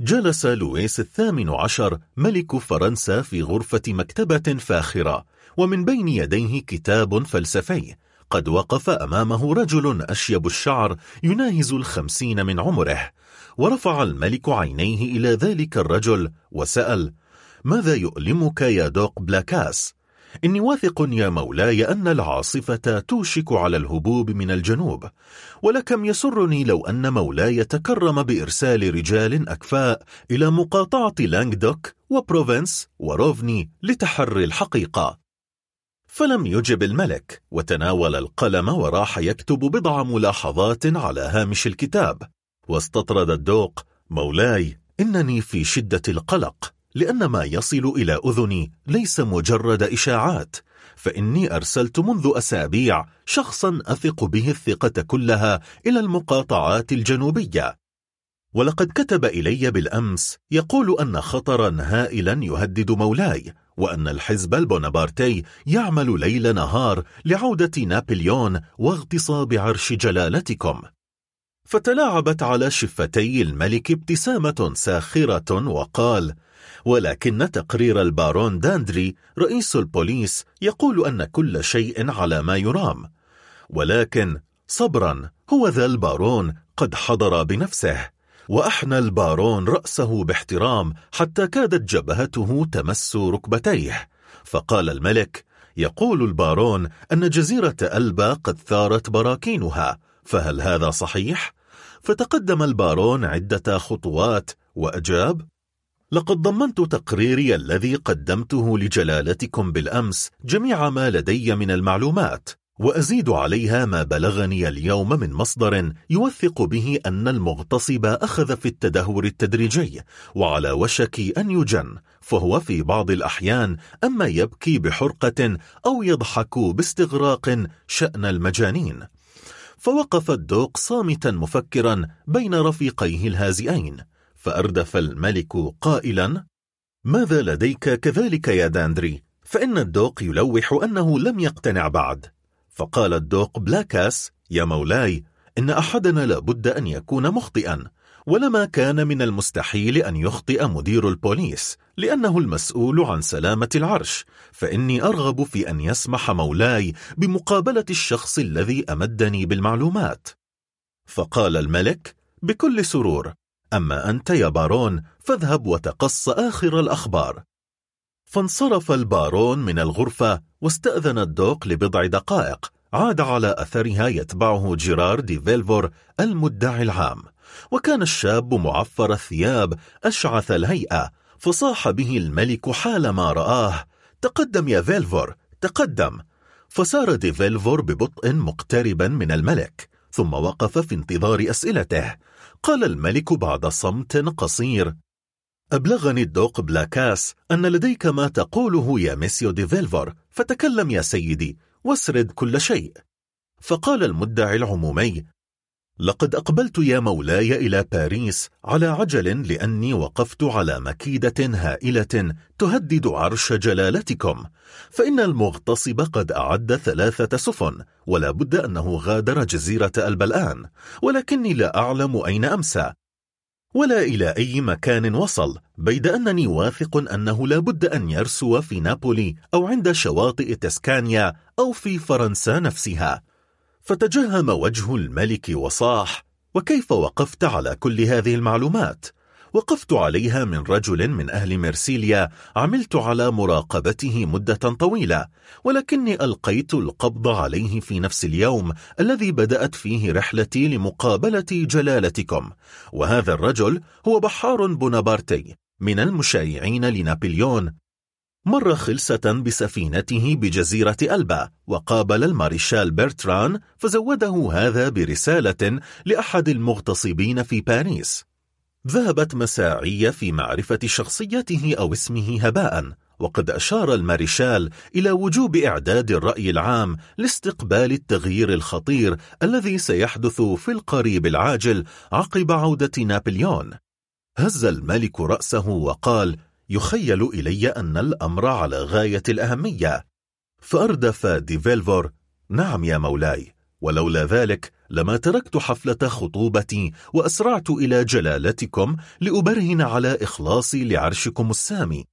جلس لويس الثامن عشر ملك فرنسا في غرفة مكتبة فاخرة ومن بين يديه كتاب فلسفي قد وقف أمامه رجل أشيب الشعر يناهز الخمسين من عمره ورفع الملك عينيه إلى ذلك الرجل وسأل ماذا يؤلمك يا دوق بلاكاس؟ إني واثق يا مولاي أن العاصفة توشك على الهبوب من الجنوب ولكم يسرني لو أن مولاي تكرم بإرسال رجال أكفاء إلى مقاطعة لانغدوك وبروفنس وروفني لتحري الحقيقة. فلم يجب الملك وتناول القلم وراح يكتب بضع ملاحظات على هامش الكتاب. واستطرد الدوق مولاي إنني في شدة القلق. لأن ما يصل إلى أذني ليس مجرد إشاعات فإني أرسلت منذ أسابيع شخصا أثق به الثقة كلها إلى المقاطعات الجنوبية. ولقد كتب إلي بالأمس يقول أن خطرا هائلا يهدد مولاي وأن الحزب البونابارتي يعمل ليل نهار لعودة نابليون واغتصاب عرش جلالتكم. فتلاعبت على شفتي الملك ابتسامة ساخرة وقال ولكن تقرير البارون داندري رئيس البوليس يقول أن كل شيء على ما يرام. ولكن صبرا هو ذا البارون قد حضر بنفسه. وأحنى البارون رأسه باحترام حتى كادت جبهته تمس ركبتيه. فقال الملك يقول البارون أن جزيرة ألبا قد ثارت براكينها. فهل هذا صحيح؟ فتقدم البارون عدة خطوات وأجاب لقد ضمنت تقريري الذي قدمته لجلالتكم بالأمس جميع ما لدي من المعلومات وأزيد عليها ما بلغني اليوم من مصدر يوثق به أن المغتصب أخذ في التدهور التدريجي وعلى وشك أن يجن فهو في بعض الأحيان أما يبكي بحرقة أو يضحك باستغراق شأن المجانين. فوقف الدوق صامتا مفكرا بين رفيقيه الهازئين فأردف الملك قائلا ماذا لديك؟ كذلك يا داندري فإن الدوق يلوح أنه لم يقتنع بعد. فقال الدوق بلاكاس يا مولاي إن أحدنا لابد أن يكون مخطئا ولما كان من المستحيل أن يخطئ مدير البوليس لأنه المسؤول عن سلامة العرش فإني أرغب في أن يسمح مولاي بمقابلة الشخص الذي أمدني بالمعلومات. فقال الملك بكل سرور أما أنت يا بارون فاذهب وتقص آخر الأخبار. فانصرف البارون من الغرفة واستأذن الدوق لبضع دقائق عاد على أثرها يتبعه جيرار دي فيلفور المدعي العام. وكان الشاب معفر الثياب أشعث الهيئة فصاح به الملك حالما رآه. تقدم يا فيلفور تقدم. فسار دي فيلفور ببطء مقتربا من الملك ثم وقف في انتظار أسئلته. قال الملك بعد صمت قصير. أبلغني الدوق بلاكاس أن لديك ما تقوله يا ميسيو دي فيلفور فتكلم يا سيدي واسرد كل شيء. فقال المدعي العمومي لقد أقبلت يا مولاي إلى باريس على عجل لأني وقفت على مكيدة هائلة تهدد عرش جلالتكم فإن المغتصب قد أعد ثلاثة سفن ولا بد أنه غادر جزيرة ألب الآن ولكني لا أعلم أين أمسى. ولا إلى أي مكان وصل بيد أنني واثق أنه لا بد أن يرسو في نابولي أو عند شواطئ تسكانيا أو في فرنسا نفسها. فتجهم وجه الملك وصاح وكيف وقفت على كل هذه المعلومات؟ وقفت عليها من رجل من أهل مرسيليا عملت على مراقبته مدة طويلة ولكني ألقيت القبض عليه في نفس اليوم الذي بدأت فيه رحلتي لمقابلة جلالتكم وهذا الرجل هو بحار بونابارتي من المشايعين لنابليون مر خلسة بسفينته بجزيرة ألبا وقابل الماريشال برتران فزوده هذا برسالة لأحد المغتصبين في باريس. ذهبت مساعي في معرفة شخصيته أو اسمه هباء وقد أشار الماريشال إلى وجوب إعداد الرأي العام لاستقبال التغيير الخطير الذي سيحدث في القريب العاجل عقب عودة نابليون. هز الملك رأسه وقال يخيل إلي أن الأمر على غاية الأهمية فأردف ديفيلفور نعم يا مولاي ولولا ذلك لما تركت حفلة خطوبتي وأسرعت إلى جلالتكم لأبرهن على إخلاصي لعرشكم السامي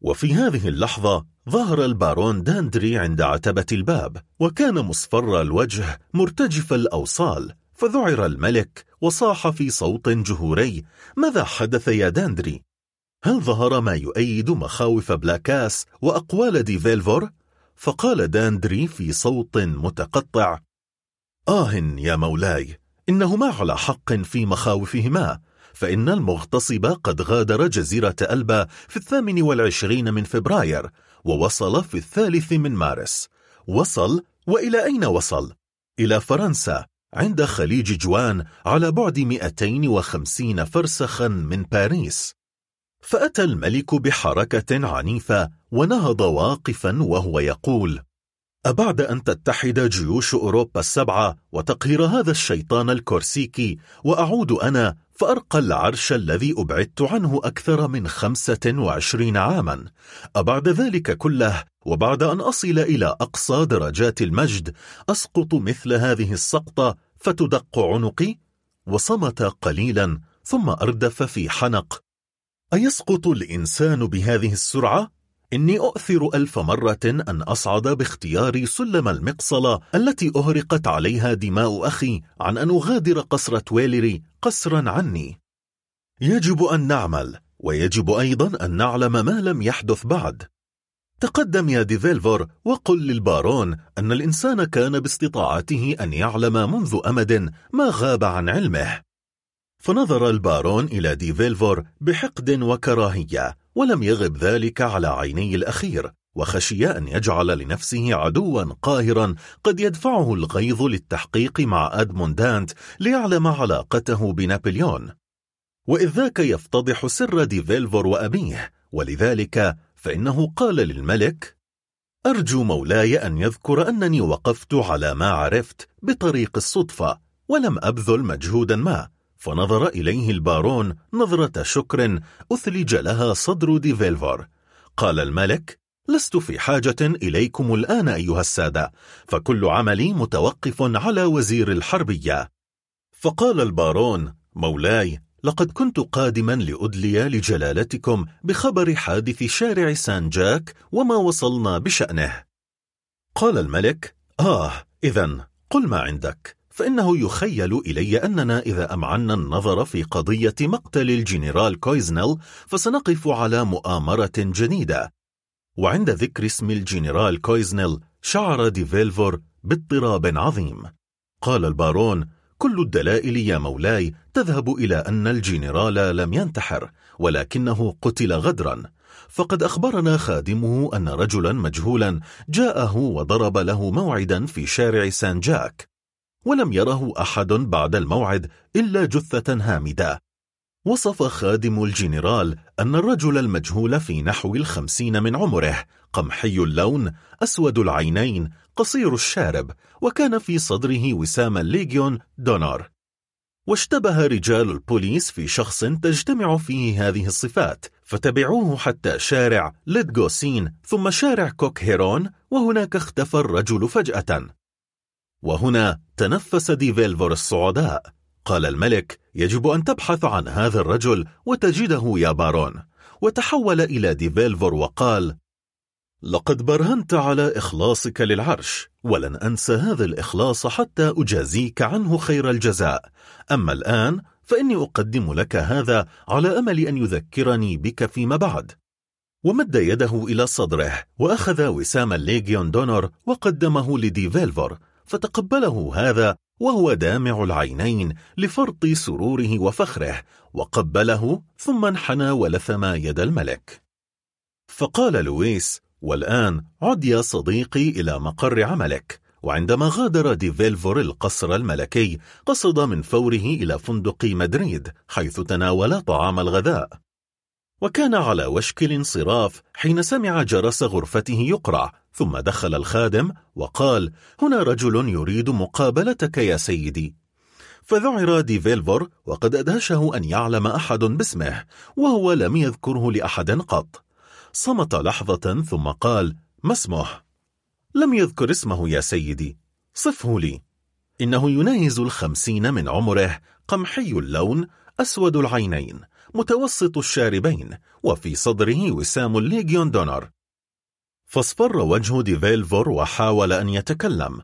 وفي هذه اللحظة ظهر البارون داندري عند عتبة الباب وكان مصفر الوجه مرتجف الأوصال فذعر الملك وصاح في صوت جهوري ماذا حدث يا داندري؟ هل ظهر ما يؤيد مخاوف بلاكاس وأقوال ديفيلفور؟ فقال داندري في صوت متقطع آه يا مولاي إنهما على حق في مخاوفهما فإن المغتصب قد غادر جزيرة ألبا في الثامن والعشرين من فبراير ووصل في الثالث من مارس وصل وإلى أين وصل؟ إلى فرنسا عند خليج جوان على بعد 250 فرسخا من باريس فأتى الملك بحركة عنيفة ونهض واقفا وهو يقول أبعد أن تتحد جيوش أوروبا السبعة وتقهر هذا الشيطان الكورسيكي وأعود أنا فأرقى العرش الذي أبعدت عنه أكثر من خمسة وعشرين عاما. أبعد ذلك كله وبعد أن أصل إلى أقصى درجات المجد أسقط مثل هذه السقطة فتدق عنقي وصمت قليلا ثم أردف في حنق أيسقط الإنسان بهذه السرعة؟ إني أؤثر ألف مرة أن أصعد باختيار سلم المقصلة التي أهرقت عليها دماء أخي عن أن أغادر قصر تويلري قسرا عني. يجب أن نعمل ويجب أيضا أن نعلم ما لم يحدث بعد. تقدم يا ديفيلفور وقل للبارون أن الإنسان كان باستطاعته أن يعلم منذ أمد ما غاب عن علمه. فنظر البارون إلى ديفيلفور بحقد وكراهية ولم يغب ذلك على عيني الأخير وخشي أن يجعل لنفسه عدوا قاهرا قد يدفعه الغيظ للتحقيق مع أدمون دانت ليعلم علاقته بنابليون. وإذ ذاك يفتضح سر ديفيلفور وأبيه ولذلك فإنه قال للملك أرجو مولاي أن يذكر أنني وقفت على ما عرفت بطريق الصدفة ولم أبذل مجهودا ما فنظر إليه البارون نظرة شكر أثلج لها صدر ديفيلفور قال الملك لست في حاجة إليكم الآن أيها السادة فكل عملي متوقف على وزير الحربية. فقال البارون مولاي لقد كنت قادما لأدلي لجلالتكم بخبر حادث شارع سان جاك وما وصلنا بشأنه. قال الملك آه إذا قل ما عندك. فإنه يخيل إلي أننا إذا أمعنا النظر في قضية مقتل الجنرال كويزنل فسنقف على مؤامرة جديدة. وعند ذكر اسم الجنرال كويزنل شعر ديفيلفور باضطراب عظيم. قال البارون كل الدلائل يا مولاي تذهب إلى أن الجنرال لم ينتحر ولكنه قتل غدرا. فقد أخبرنا خادمه أن رجلا مجهولا جاءه وضرب له موعدا في شارع سان جاك. ولم يره أحد بعد الموعد إلا جثة هامدة. وصف خادم الجنرال أن الرجل المجهول في نحو الخمسين من عمره قمحي اللون أسود العينين قصير الشارب وكان في صدره وسام الليجيون دونور واشتبه رجال البوليس في شخص تجتمع فيه هذه الصفات فتبعوه حتى شارع ليدغوسين ثم شارع كوك هيرون وهناك اختفى الرجل فجأة. وهنا تنفس ديفيلفور الصعداء قال الملك يجب أن تبحث عن هذا الرجل وتجده يا بارون. وتحول إلى ديفيلفور وقال لقد برهنت على إخلاصك للعرش ولن أنسى هذا الإخلاص حتى أجازيك عنه خير الجزاء. أما الآن فإني أقدم لك هذا على أمل أن يذكرني بك فيما بعد. ومد يده إلى صدره وأخذ وسام الليجيون دونور وقدمه لديفيلفور فتقبله هذا وهو دامع العينين لفرط سروره وفخره وقبله ثم انحنى ولثم يد الملك. فقال لويس والآن عد يا صديقي إلى مقر عملك. وعندما غادر ديفيلفور القصر الملكي قصد من فوره إلى فندق مدريد حيث تناول طعام الغذاء. وكان على وشك الانصراف حين سمع جرس غرفته يقرع ثم دخل الخادم وقال هنا رجل يريد مقابلتك يا سيدي. فذعر ديفيلفور وقد أدهشه أن يعلم أحد باسمه وهو لم يذكره لأحد قط. صمت لحظة ثم قال ما اسمه؟ لم يذكر اسمه يا سيدي صفه لي. إنه يناهز الخمسين من عمره قمحي اللون أسود العينين. متوسط الشاربين وفي صدره وسام الليجيون دونور. فاصفر وجه ديفيلفور وحاول أن يتكلم.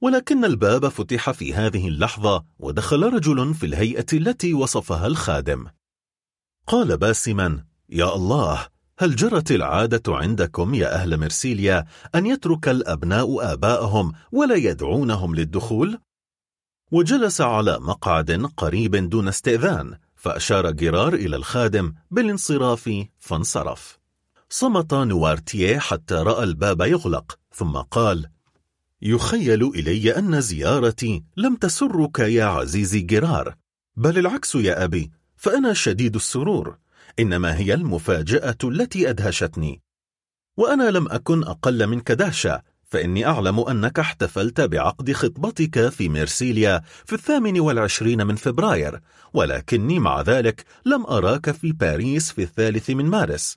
ولكن الباب فتح في هذه اللحظة ودخل رجل في الهيئة التي وصفها الخادم. قال باسما يا الله هل جرت العادة عندكم يا أهل مرسيليا أن يترك الأبناء آباءهم ولا يدعونهم للدخول؟ وجلس على مقعد قريب دون استئذان فأشار جيرار إلى الخادم بالانصراف فانصرف. صمت نوارتيه حتى رأى الباب يغلق ثم قال يخيل إلي أن زيارتي لم تسرك يا عزيزي جيرار. بل العكس يا أبي فأنا شديد السرور إنما هي المفاجأة التي أدهشتني. وأنا لم أكن أقل منك دهشة فإني أعلم أنك احتفلت بعقد خطبتك في ميرسيليا في الثامن والعشرين من فبراير ولكني مع ذلك لم أراك في باريس في الثالث من مارس.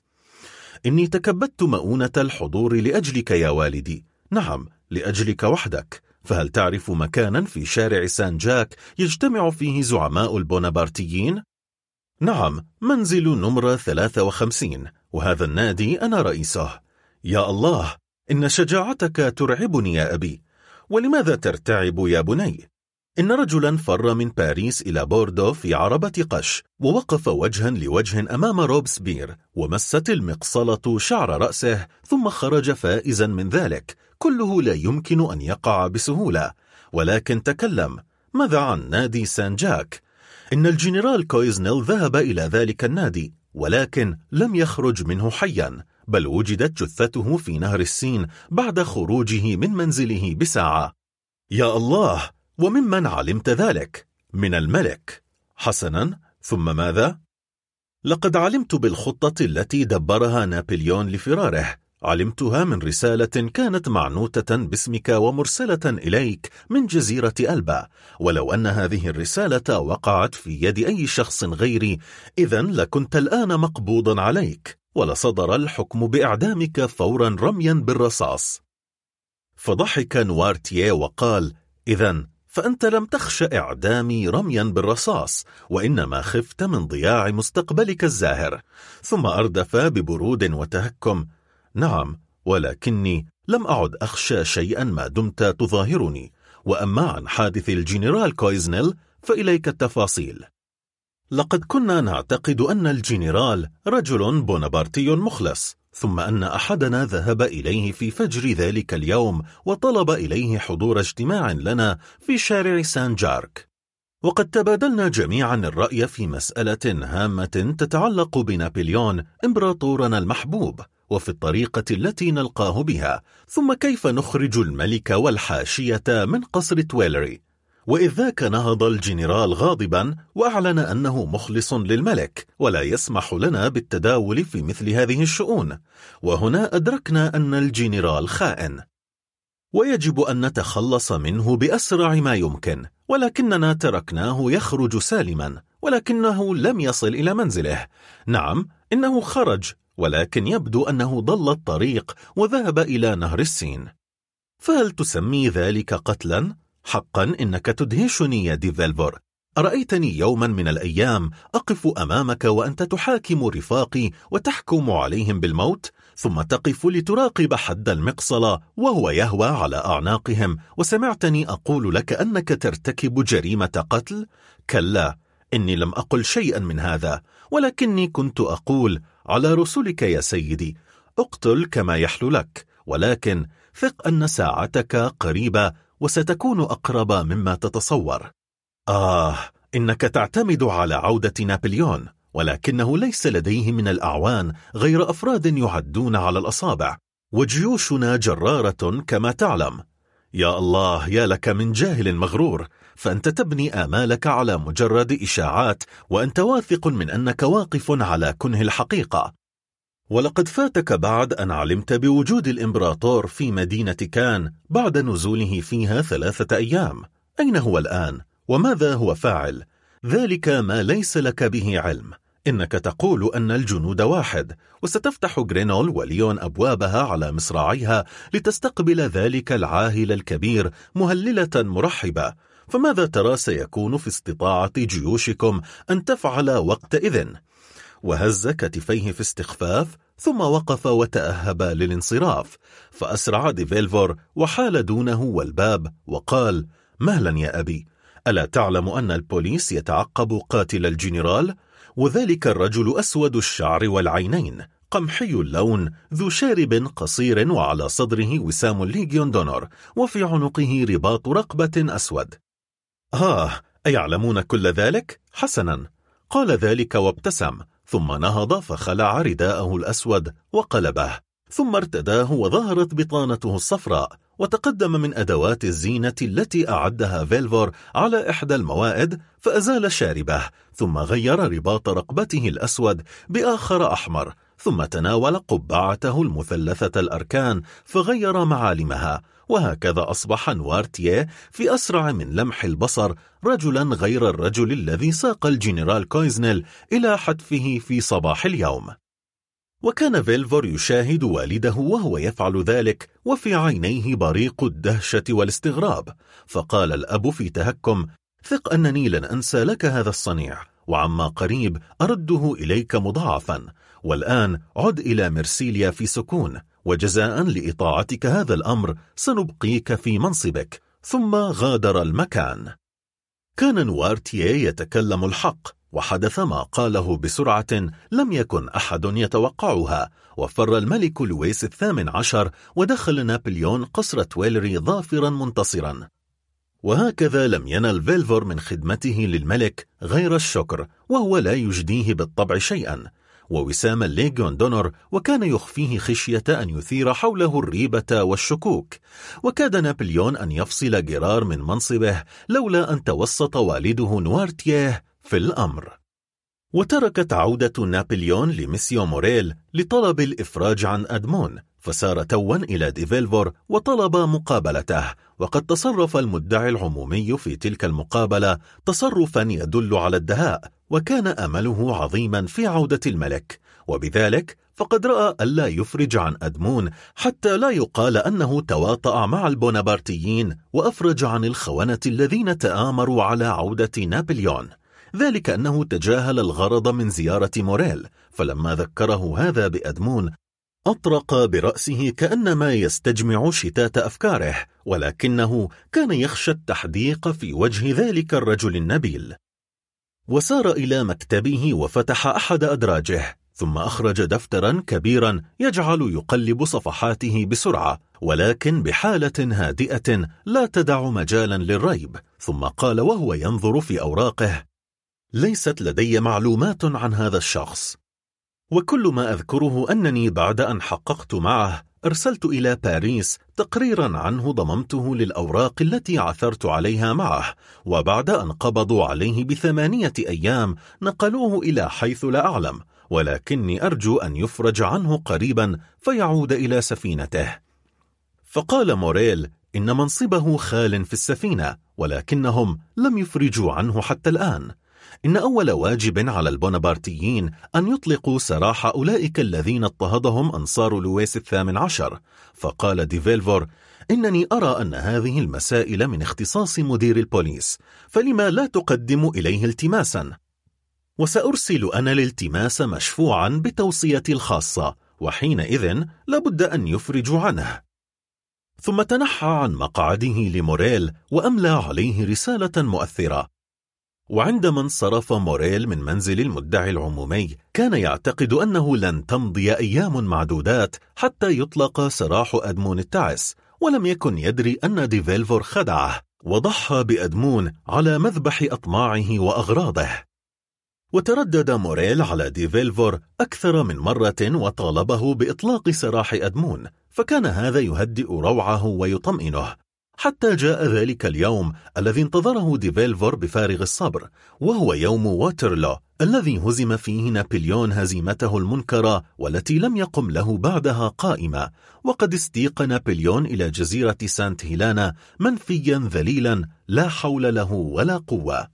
إني تكبدت مؤونة الحضور لأجلك يا والدي. نعم لأجلك وحدك. فهل تعرف مكانا في شارع سان جاك يجتمع فيه زعماء البونابارتيين؟ نعم منزل نمرة 53 وهذا النادي أنا رئيسه. يا الله! إن شجاعتك ترعبني يا أبي. ولماذا ترتعب يا بني؟ إن رجلا فر من باريس إلى بوردو في عربة قش ووقف وجها لوجه أمام روبسبير ومست المقصلة شعر رأسه ثم خرج فائزا من ذلك. كله لا يمكن أن يقع بسهولة. ولكن تكلم. ماذا عن نادي سان جاك؟ إن الجنرال كويزنيل ذهب إلى ذلك النادي ولكن لم يخرج منه حيا. بل وجدت جثته في نهر السين بعد خروجه من منزله بساعة. يا الله وممن علمت ذلك؟ من الملك. حسنا ثم ماذا؟ لقد علمت بالخطة التي دبرها نابليون لفراره. علمتها من رسالة كانت معنوتة باسمك ومرسلة إليك من جزيرة ألبا. ولو أن هذه الرسالة وقعت في يد أي شخص غيري إذا لكنت الآن مقبوضا عليك. ولصدر الحكم بإعدامك فورا رميا بالرصاص. فضحك نوارتيه وقال إذا فأنت لم تخش إعدامي رميا بالرصاص وإنما خفت من ضياع مستقبلك الزاهر. ثم أردف ببرود وتهكم نعم ولكني لم أعد أخشى شيئا ما دمت تظاهرني. وأما عن حادث الجنرال كويزنيل فإليك التفاصيل. لقد كنا نعتقد أن الجنرال رجل بونابرتي مخلص ثم أن أحدنا ذهب إليه في فجر ذلك اليوم وطلب إليه حضور اجتماع لنا في شارع سان جاك. وقد تبادلنا جميعا الرأي في مسألة هامة تتعلق بنابليون إمبراطورنا المحبوب وفي الطريقة التي نلقاه بها ثم كيف نخرج الملك والحاشية من قصر تويلري. وإذ ذاك نهض الجنرال غاضبا وأعلن أنه مخلص للملك ولا يسمح لنا بالتداول في مثل هذه الشؤون. وهنا أدركنا أن الجنرال خائن. ويجب أن نتخلص منه بأسرع ما يمكن ولكننا تركناه يخرج سالما ولكنه لم يصل إلى منزله. نعم إنه خرج ولكن يبدو أنه ضل الطريق وذهب إلى نهر السين. فهل تسمي ذلك قتلا؟ حقا إنك تدهشني يا ديفلفور. أرأيتني يوما من الأيام أقف أمامك وأنت تحاكم رفاقي وتحكم عليهم بالموت؟ ثم تقف لتراقب حد المقصلة وهو يهوى على أعناقهم. وسمعتني أقول لك أنك ترتكب جريمة قتل؟ كلا إني لم أقل شيئا من هذا ولكني كنت أقول على رسلك يا سيدي أقتل كما يحلو لك ولكن ثق أن ساعتك قريبة وستكون أقرب مما تتصور. آه إنك تعتمد على عودة نابليون ولكنه ليس لديه من الأعوان غير أفراد يعدون على الأصابع وجيوشنا جرارة كما تعلم. يا الله يا لك من جاهل مغرور فأنت تبني آمالك على مجرد إشاعات وأنت واثق من أنك واقف على كنه الحقيقة. ولقد فاتك بعد أن علمت بوجود الإمبراطور في مدينة كان بعد نزوله فيها ثلاثة أيام أين هو الآن؟ وماذا هو فاعل؟ ذلك ما ليس لك به علم إنك تقول أن الجنود واحد وستفتح جرينول وليون أبوابها على مصراعيها لتستقبل ذلك العاهل الكبير مهللة مرحبة فماذا ترى سيكون في استطاعة جيوشكم أن تفعل وقتئذ؟ وهز كتفيه في استخفاف ثم وقف وتأهب للانصراف. فأسرع ديفيلفور وحال دونه والباب وقال مهلا يا أبي؟ ألا تعلم أن البوليس يتعقب قاتل الجنرال؟ وذلك الرجل أسود الشعر والعينين قمحي اللون ذو شارب قصير وعلى صدره وسام الليجيون دونور وفي عنقه رباط رقبة أسود. آه أيعلمون كل ذلك؟ حسنا. قال ذلك وابتسم. ثم نهض فخلع رداءه الأسود وقلبه ثم ارتداه وظهرت بطانته الصفراء وتقدم من أدوات الزينة التي أعدها فيلفور على إحدى الموائد فأزال شاربه ثم غير رباط رقبته الأسود بآخر أحمر ثم تناول قبعته المثلثة الأركان فغير معالمها وهكذا أصبح نوارتيه في أسرع من لمح البصر رجلا غير الرجل الذي ساق الجنرال كويزنيل إلى حتفه في صباح اليوم. وكان فيلفور يشاهد والده وهو يفعل ذلك وفي عينيه بريق الدهشة والاستغراب فقال الأب في تهكم ثق أنني لن أنسى لك هذا الصنيع وعما قريب أرده إليك مضاعفا والآن عد إلى مرسيليا في سكون وجزاء لإطاعتك هذا الأمر سنبقيك في منصبك ثم غادر المكان. كان نوارتيه يتكلم الحق وحدث ما قاله بسرعة لم يكن أحد يتوقعها وفر الملك لويس الثامن عشر ودخل نابليون قصر تويلري ظافرا منتصرا. وهكذا لم ينل فيلفور من خدمته للملك غير الشكر وهو لا يجديه بالطبع شيئا. ووسام الليجيون دونور وكان يخفيه خشية أن يثير حوله الريبة والشكوك. وكاد نابليون أن يفصل جرار من منصبه لولا أن توسط والده نوارتيه في الأمر. وتركت عودة نابليون لميسيو موريل لطلب الإفراج عن أدمون. فسار توا إلى ديفيلفور وطلب مقابلته وقد تصرف المدعي العمومي في تلك المقابلة تصرفا يدل على الدهاء وكان أمله عظيما في عودة الملك وبذلك فقد رأى ألا يفرج عن أدمون حتى لا يقال أنه تواطأ مع البونابرتيين وأفرج عن الخونة الذين تآمروا على عودة نابليون. ذلك أنه تجاهل الغرض من زيارة موريل فلما ذكره هذا بأدمون أطرق برأسه كأنما يستجمع شتات أفكاره ولكنه كان يخشى التحديق في وجه ذلك الرجل النبيل. وسار إلى مكتبه وفتح أحد أدراجه ثم أخرج دفترا كبيرا يجعل يقلب صفحاته بسرعة ولكن بحالة هادئة لا تدع مجالا للريب ثم قال وهو ينظر في أوراقه ليست لدي معلومات عن هذا الشخص. وكل ما أذكره أنني بعد أن حققت معه أرسلت إلى باريس تقريرا عنه ضممته للأوراق التي عثرت عليها معه وبعد أن قبضوا عليه بثمانية أيام نقلوه إلى حيث لا أعلم ولكني أرجو أن يفرج عنه قريبا فيعود إلى سفينته. فقال موريل إن منصبه خال في السفينة ولكنهم لم يفرجوا عنه حتى الآن. إن أول واجب على البونابارتيين أن يطلقوا سراح أولئك الذين اضطهدهم أنصار لويس الثامن عشر. فقال ديفيلفور إنني أرى أن هذه المسائل من اختصاص مدير البوليس فلم لا تقدم إليه التماسا؟ وسأرسل أنا الالتماس مشفوعا بتوصيتي الخاصة وحينئذ لابد أن يفرج عنه. ثم تنحى عن مقعده لموريل وأملى عليه رسالة مؤثرة. وعندما انصرف موريل من منزل المدعي العمومي كان يعتقد أنه لن تمضي أيام معدودات حتى يطلق سراح أدمون التعس ولم يكن يدري أن ديفيلفور خدعه وضحى بأدمون على مذبح أطماعه وأغراضه. وتردد موريل على ديفيلفور أكثر من مرة وطالبه بإطلاق سراح أدمون فكان هذا يهدئ روعه ويطمئنه. حتى جاء ذلك اليوم الذي انتظره ديفيلفور بفارغ الصبر وهو يوم واترلو الذي هزم فيه نابليون هزيمته المنكرة والتي لم يقم له بعدها قائمة. وقد استيق نابليون إلى جزيرة سانت هيلانا منفيا ذليلا لا حول له ولا قوة.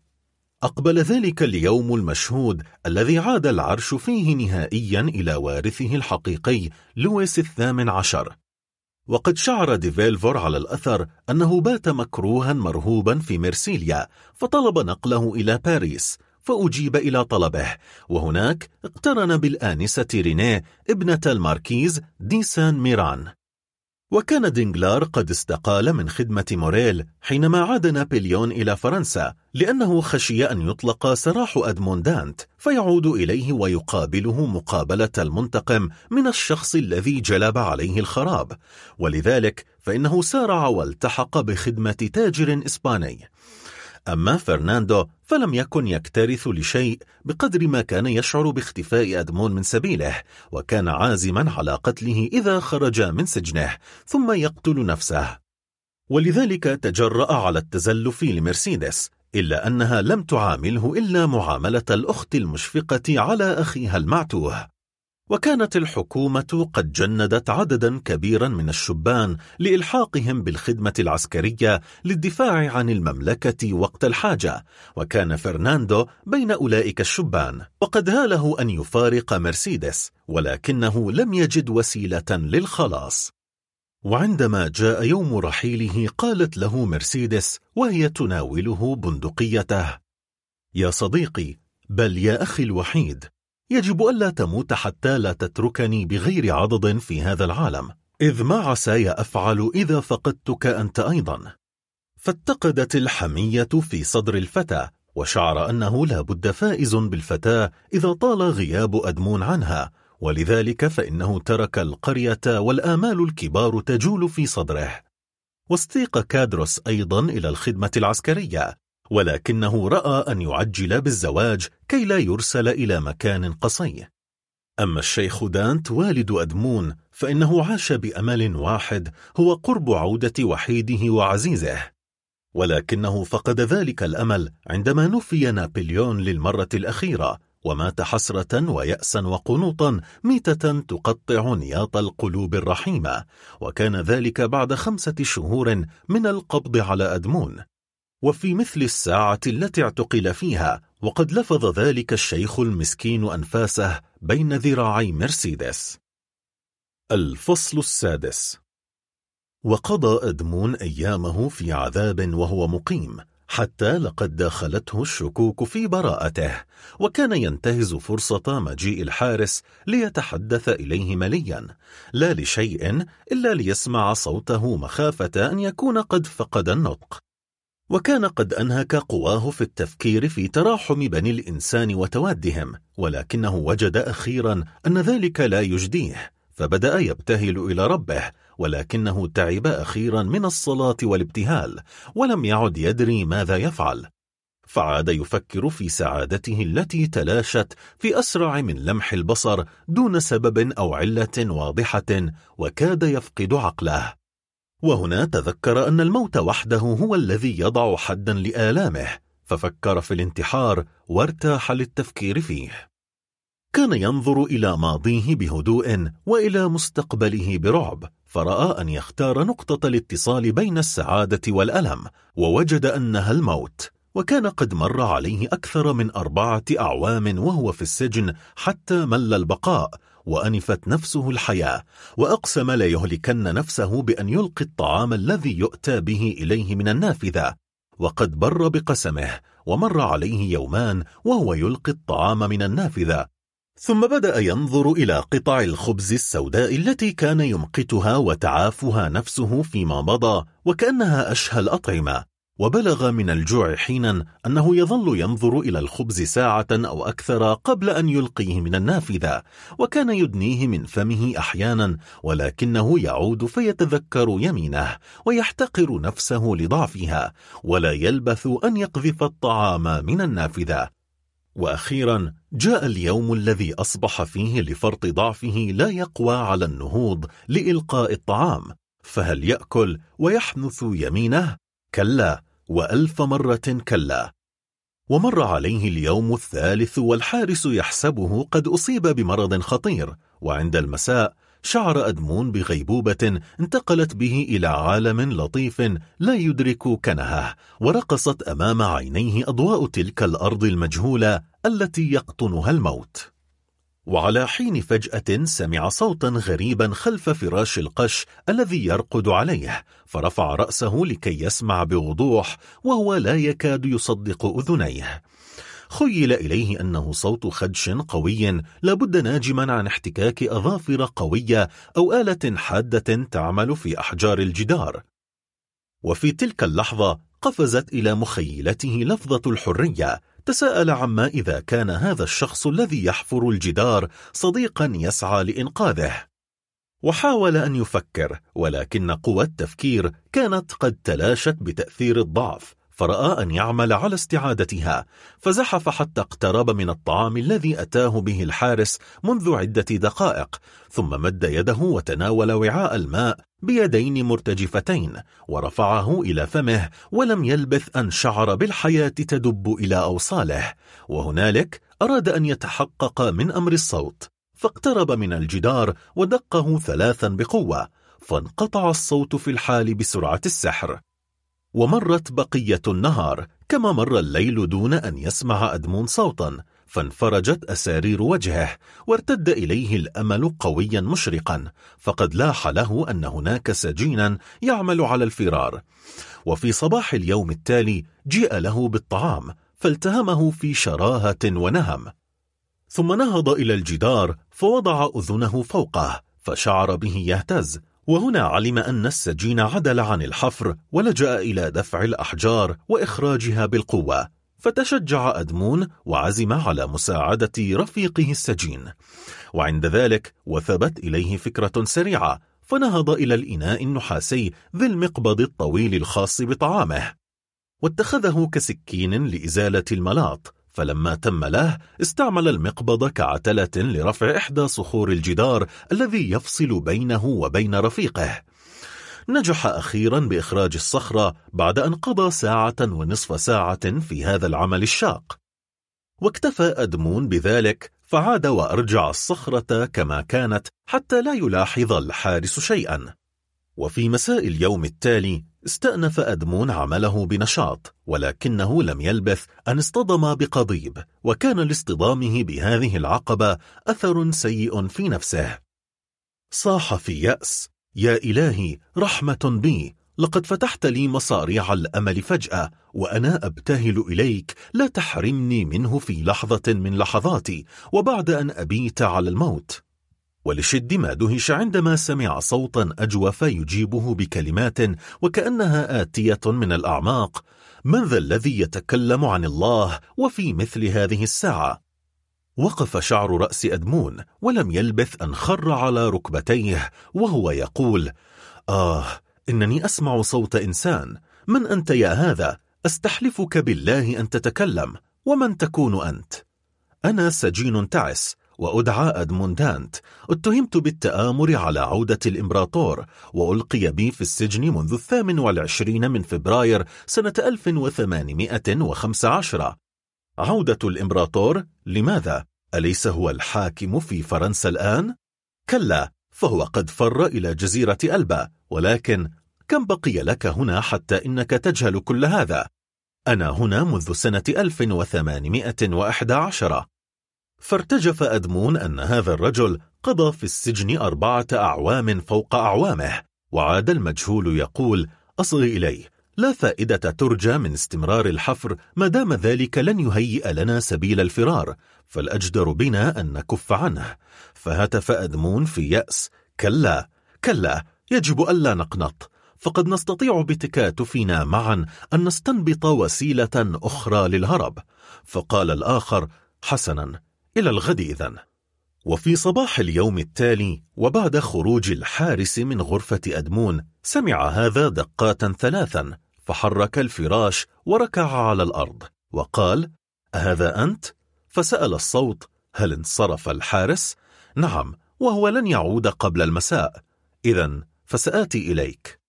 أقبل ذلك اليوم المشهود الذي عاد العرش فيه نهائيا إلى وارثه الحقيقي لويس الثامن عشر. وقد شعر ديفيلفور على الأثر أنه بات مكروها مرهوبا في مرسيليا فطلب نقله إلى باريس فأجيب إلى طلبه وهناك اقترن بالآنسة رينيه ابنة الماركيز دي سان ميران. وكان دينجلار قد استقال من خدمة موريل حينما عاد نابليون إلى فرنسا لأنه خشي أن يطلق سراح أدمون دانت فيعود إليه ويقابله مقابلة المنتقم من الشخص الذي جلب عليه الخراب ولذلك فإنه سارع والتحق بخدمة تاجر إسباني. أما فرناندو فلم يكن يكترث لشيء بقدر ما كان يشعر باختفاء أدمون من سبيله وكان عازما على قتله إذا خرج من سجنه ثم يقتل نفسه. ولذلك تجرأ على التزلف لمرسيدس إلا أنها لم تعامله إلا معاملة الأخت المشفقة على أخيها المعتوه. وكانت الحكومة قد جندت عددا كبيرا من الشبان لإلحاقهم بالخدمة العسكرية للدفاع عن المملكة وقت الحاجة وكان فرناندو بين أولئك الشبان وقد هاله أن يفارق مرسيدس ولكنه لم يجد وسيلة للخلاص. وعندما جاء يوم رحيله قالت له مرسيدس وهي تناوله بندقيته يا صديقي بل يا أخي الوحيد. يجب ألا تموت حتى لا تتركني بغير عضد في هذا العالم. إذ ما عساي أفعل إذا فقدتك أنت أيضا. فاتقدت الحمية في صدر الفتى وشعر أنه لا بد فائز بالفتاة إذا طال غياب أدمون عنها. ولذلك فإنه ترك القرية والآمال الكبار تجول في صدره. واستيق كادروس أيضا إلى الخدمة العسكرية. ولكنه رأى أن يعجل بالزواج كي لا يرسل إلى مكان قصي أما الشيخ دانت والد أدمون فإنه عاش بأمل واحد هو قرب عودة وحيده وعزيزه. ولكنه فقد ذلك الأمل عندما نفي نابليون للمرة الأخيرة ومات حسرة ويأسا وقنوطا ميتة تقطع نياط القلوب الرحيمة وكان ذلك بعد خمسة شهور من القبض على أدمون. وفي مثل الساعة التي اعتقل فيها وقد لفظ ذلك الشيخ المسكين أنفاسه بين ذراعي مرسيدس. الفصل السادس. وقضى أدمون أيامه في عذاب وهو مقيم حتى لقد داخلته الشكوك في براءته وكان ينتهز فرصة مجيء الحارس ليتحدث إليه مليا لا لشيء إلا ليسمع صوته مخافة أن يكون قد فقد النطق. وكان قد أنهك قواه في التفكير في تراحم بني الإنسان وتوادهم ولكنه وجد أخيرا أن ذلك لا يجديه فبدأ يبتهل إلى ربه ولكنه تعب أخيرا من الصلاة والابتهال ولم يعد يدري ماذا يفعل. فعاد يفكر في سعادته التي تلاشت في أسرع من لمح البصر دون سبب أو علة واضحة وكاد يفقد عقله. وهنا تذكر أن الموت وحده هو الذي يضع حدا لآلامه ففكر في الانتحار وارتاح للتفكير فيه. كان ينظر إلى ماضيه بهدوء وإلى مستقبله برعب فرأى أن يختار نقطة الاتصال بين السعادة والألم ووجد أنها الموت وكان قد مر عليه أكثر من أربعة أعوام وهو في السجن حتى مل البقاء وأنفت نفسه الحياة وأقسم ليهلكن نفسه بأن يلقي الطعام الذي يؤتى به إليه من النافذة. وقد بر بقسمه ومر عليه يومان وهو يلقي الطعام من النافذة. ثم بدأ ينظر إلى قطع الخبز السوداء التي كان يمقتها وتعافها نفسه فيما مضى وكأنها أشهى الأطعمة. وبلغ من الجوع حينا أنه يظل ينظر إلى الخبز ساعة أو أكثر قبل أن يلقيه من النافذة وكان يدنيه من فمه أحيانا ولكنه يعود فيتذكر يمينه ويحتقر نفسه لضعفها ولا يلبث أن يقذف الطعام من النافذة وأخيرا جاء اليوم الذي أصبح فيه لفرط ضعفه لا يقوى على النهوض لإلقاء الطعام فهل يأكل ويحنث يمينه؟ كلا وألف مرة كلا. ومر عليه اليوم الثالث والحارس يحسبه قد أصيب بمرض خطير وعند المساء شعر أدمون بغيبوبة انتقلت به إلى عالم لطيف لا يدرك كنهه ورقصت أمام عينيه أضواء تلك الأرض المجهولة التي يقطنها الموت. وعلى حين فجأة سمع صوتا غريبا خلف فراش القش الذي يرقد عليه فرفع رأسه لكي يسمع بوضوح وهو لا يكاد يصدق أذنيه. خيل إليه أنه صوت خدش قوي لابد ناجما عن احتكاك أظافر قوية أو آلة حادة تعمل في أحجار الجدار. وفي تلك اللحظة قفزت إلى مخيلته لفظة الحرية تساءل عما إذا كان هذا الشخص الذي يحفر الجدار صديقا يسعى لإنقاذه. وحاول أن يفكر ولكن قوى التفكير كانت قد تلاشت بتأثير الضعف فرأى أن يعمل على استعادتها فزحف حتى اقترب من الطعام الذي أتاه به الحارس منذ عدة دقائق ثم مد يده وتناول وعاء الماء بيدين مرتجفتين ورفعه إلى فمه ولم يلبث أن شعر بالحياة تدب إلى أوصاله وهنالك أراد أن يتحقق من أمر الصوت فاقترب من الجدار ودقه ثلاثا بقوة فانقطع الصوت في الحال بسرعة السحر. ومرت بقية النهار كما مر الليل دون أن يسمع أدمون صوتا فانفرجت أسارير وجهه وارتد إليه الأمل قويا مشرقا فقد لاح له أن هناك سجينا يعمل على الفرار. وفي صباح اليوم التالي جيء له بالطعام فالتهمه في شراهة ونهم. ثم نهض إلى الجدار فوضع أذنه فوقه فشعر به يهتز وهنا علم أن السجين عدل عن الحفر ولجأ إلى دفع الأحجار وإخراجها بالقوة فتشجع أدمون وعزم على مساعدة رفيقه السجين. وعند ذلك وثبت إليه فكرة سريعة فنهض إلى الإناء النحاسي ذي المقبض الطويل الخاص بطعامه واتخذه كسكين لإزالة الملاط. فلما تم له استعمل المقبض كعتلة لرفع إحدى صخور الجدار الذي يفصل بينه وبين رفيقه. نجح أخيرا بإخراج الصخرة بعد أن قضى ساعة ونصف ساعة في هذا العمل الشاق. واكتفى أدمون بذلك فعاد وأرجع الصخرة كما كانت حتى لا يلاحظ الحارس شيئا. وفي مساء اليوم التالي استأنف أدمون عمله بنشاط ولكنه لم يلبث أن اصطدم بقضيب وكان لاصطدامه بهذه العقبة أثر سيء في نفسه. صاح في يأس يا إلهي رحمة بي لقد فتحت لي مصاريع الأمل فجأة وأنا أبتهل إليك لا تحرمني منه في لحظة من لحظاتي وبعد أن أبيت على الموت. ولشد ما دهش عندما سمع صوتا أجوف يجيبه بكلمات وكأنها آتية من الأعماق من ذا الذي يتكلم عن الله وفي مثل هذه الساعة؟ وقف شعر رأس أدمون ولم يلبث أن خر على ركبتيه وهو يقول آه إنني أسمع صوت إنسان من أنت يا هذا؟ أستحلفك بالله أن تتكلم ومن تكون أنت؟ أنا سجين تعس وأدعى أدموندانت اتهمت بالتآمر على عودة الإمبراطور وألقي بي في السجن منذ الثامن والعشرين من فبراير سنة 1815 عودة الإمبراطور لماذا؟ أليس هو الحاكم في فرنسا الآن؟ كلا فهو قد فر إلى جزيرة ألبا ولكن كم بقي لك هنا حتى إنك تجهل كل هذا؟ أنا هنا منذ سنة 1811 فارتجف أدمون أن هذا الرجل قضى في السجن أربعة أعوام فوق أعوامه وعاد المجهول يقول أصغ إليه لا فائدة ترجى من استمرار الحفر ما دام ذلك لن يهيئ لنا سبيل الفرار فالأجدر بنا أن نكف عنه. فهتف أدمون في يأس كلا كلا يجب ألا نقنط فقد نستطيع بتكاتفنا معا أن نستنبط وسيلة أخرى للهرب. فقال الآخر حسنا إلى الغد إذن وفي صباح اليوم التالي وبعد خروج الحارس من غرفة أدمون سمع هذا دقات ثلاثا فحرك الفراش وركع على الأرض وقال أهذا أنت؟ فسأل الصوت هل انصرف الحارس؟ نعم وهو لن يعود قبل المساء إذا فسآتي إليك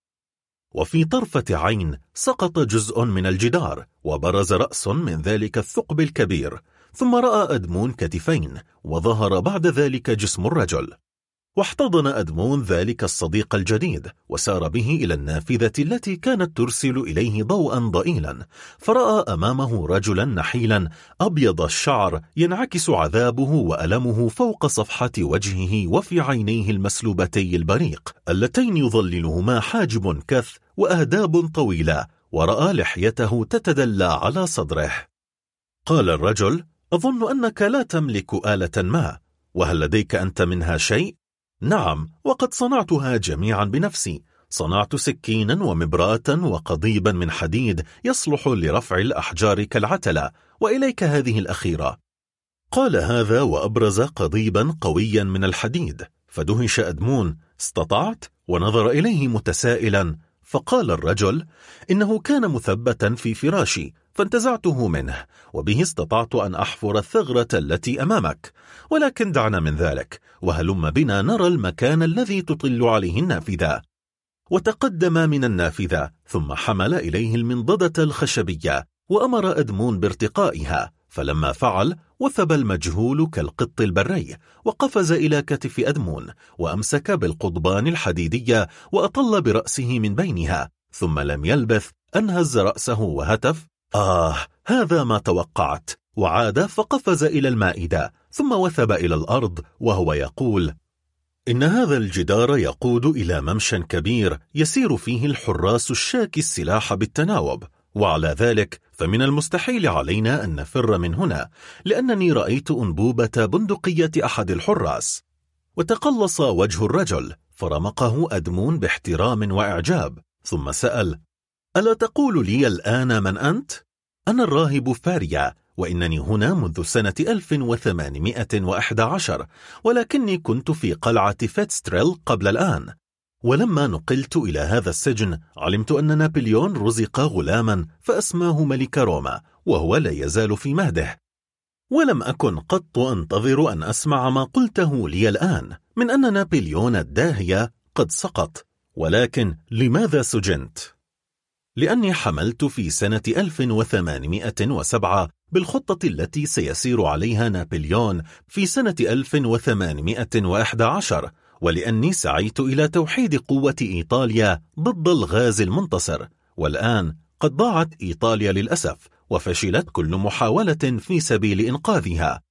وفي طرفة عين سقط جزء من الجدار وبرز رأس من ذلك الثقب الكبير ثم رأى أدمون كتفين وظهر بعد ذلك جسم الرجل. واحتضن أدمون ذلك الصديق الجديد وسار به إلى النافذة التي كانت ترسل إليه ضوءا ضئيلا. فرأى أمامه رجلا نحيلا أبيض الشعر ينعكس عذابه وألمه فوق صفحة وجهه وفي عينيه المسلوبتي البريق اللتين يظللهما حاجب كث وأهداب طويلة ورأى لحيته تتدلى على صدره. قال الرجل أظن أنك لا تملك آلة ما. وهل لديك أنت منها شيء؟ نعم وقد صنعتها جميعا بنفسي. صنعت سكينا ومبراة وقضيبا من حديد يصلح لرفع الأحجار كالعتلة. وإليك هذه الأخيرة. قال هذا وأبرز قضيبا قويا من الحديد. فدهش أدمون. استطعت؟ ونظر إليه متسائلا. فقال الرجل إنه كان مثبتا في فراشي. فانتزعته منه وبه استطعت أن أحفر الثغرة التي أمامك. ولكن دعنا من ذلك وهلم بنا نرى المكان الذي تطل عليه النافذة. وتقدم من النافذة ثم حمل إليه المنضدة الخشبية وأمر أدمون بارتقائها. فلما فعل وثب المجهول كالقط البري وقفز إلى كتف أدمون وأمسك بالقضبان الحديدية وأطل برأسه من بينها. ثم لم يلبث أنهز رأسه وهتف آه هذا ما توقعت. وعاد فقفز إلى المائدة ثم وثب إلى الأرض وهو يقول إن هذا الجدار يقود إلى ممشى كبير يسير فيه الحراس الشاكي السلاح بالتناوب. وعلى ذلك فمن المستحيل علينا أن نفر من هنا لأنني رأيت أنبوبة بندقية أحد الحراس. وتقلص وجه الرجل فرمقه أدمون باحترام وإعجاب ثم سأل ألا تقول لي الآن من أنت؟ أنا الراهب فاريا وإنني هنا منذ سنة 1811 ولكني كنت في قلعة فينستريل قبل الآن ولما نقلت إلى هذا السجن علمت أن نابليون رزق غلاما فأسماه ملك روما وهو لا يزال في مهده ولم أكن قط أنتظر أن أسمع ما قلته لي الآن من أن نابليون الداهية قد سقط ولكن لماذا سجنت؟ لأني حلمت في سنة 1807 بالخطة التي سيسير عليها نابليون في سنة 1811 ولأني سعيت إلى توحيد قوة إيطاليا ضد الغاز المنتصر. والآن قد ضاعت إيطاليا للأسف وفشلت كل محاولة في سبيل إنقاذها.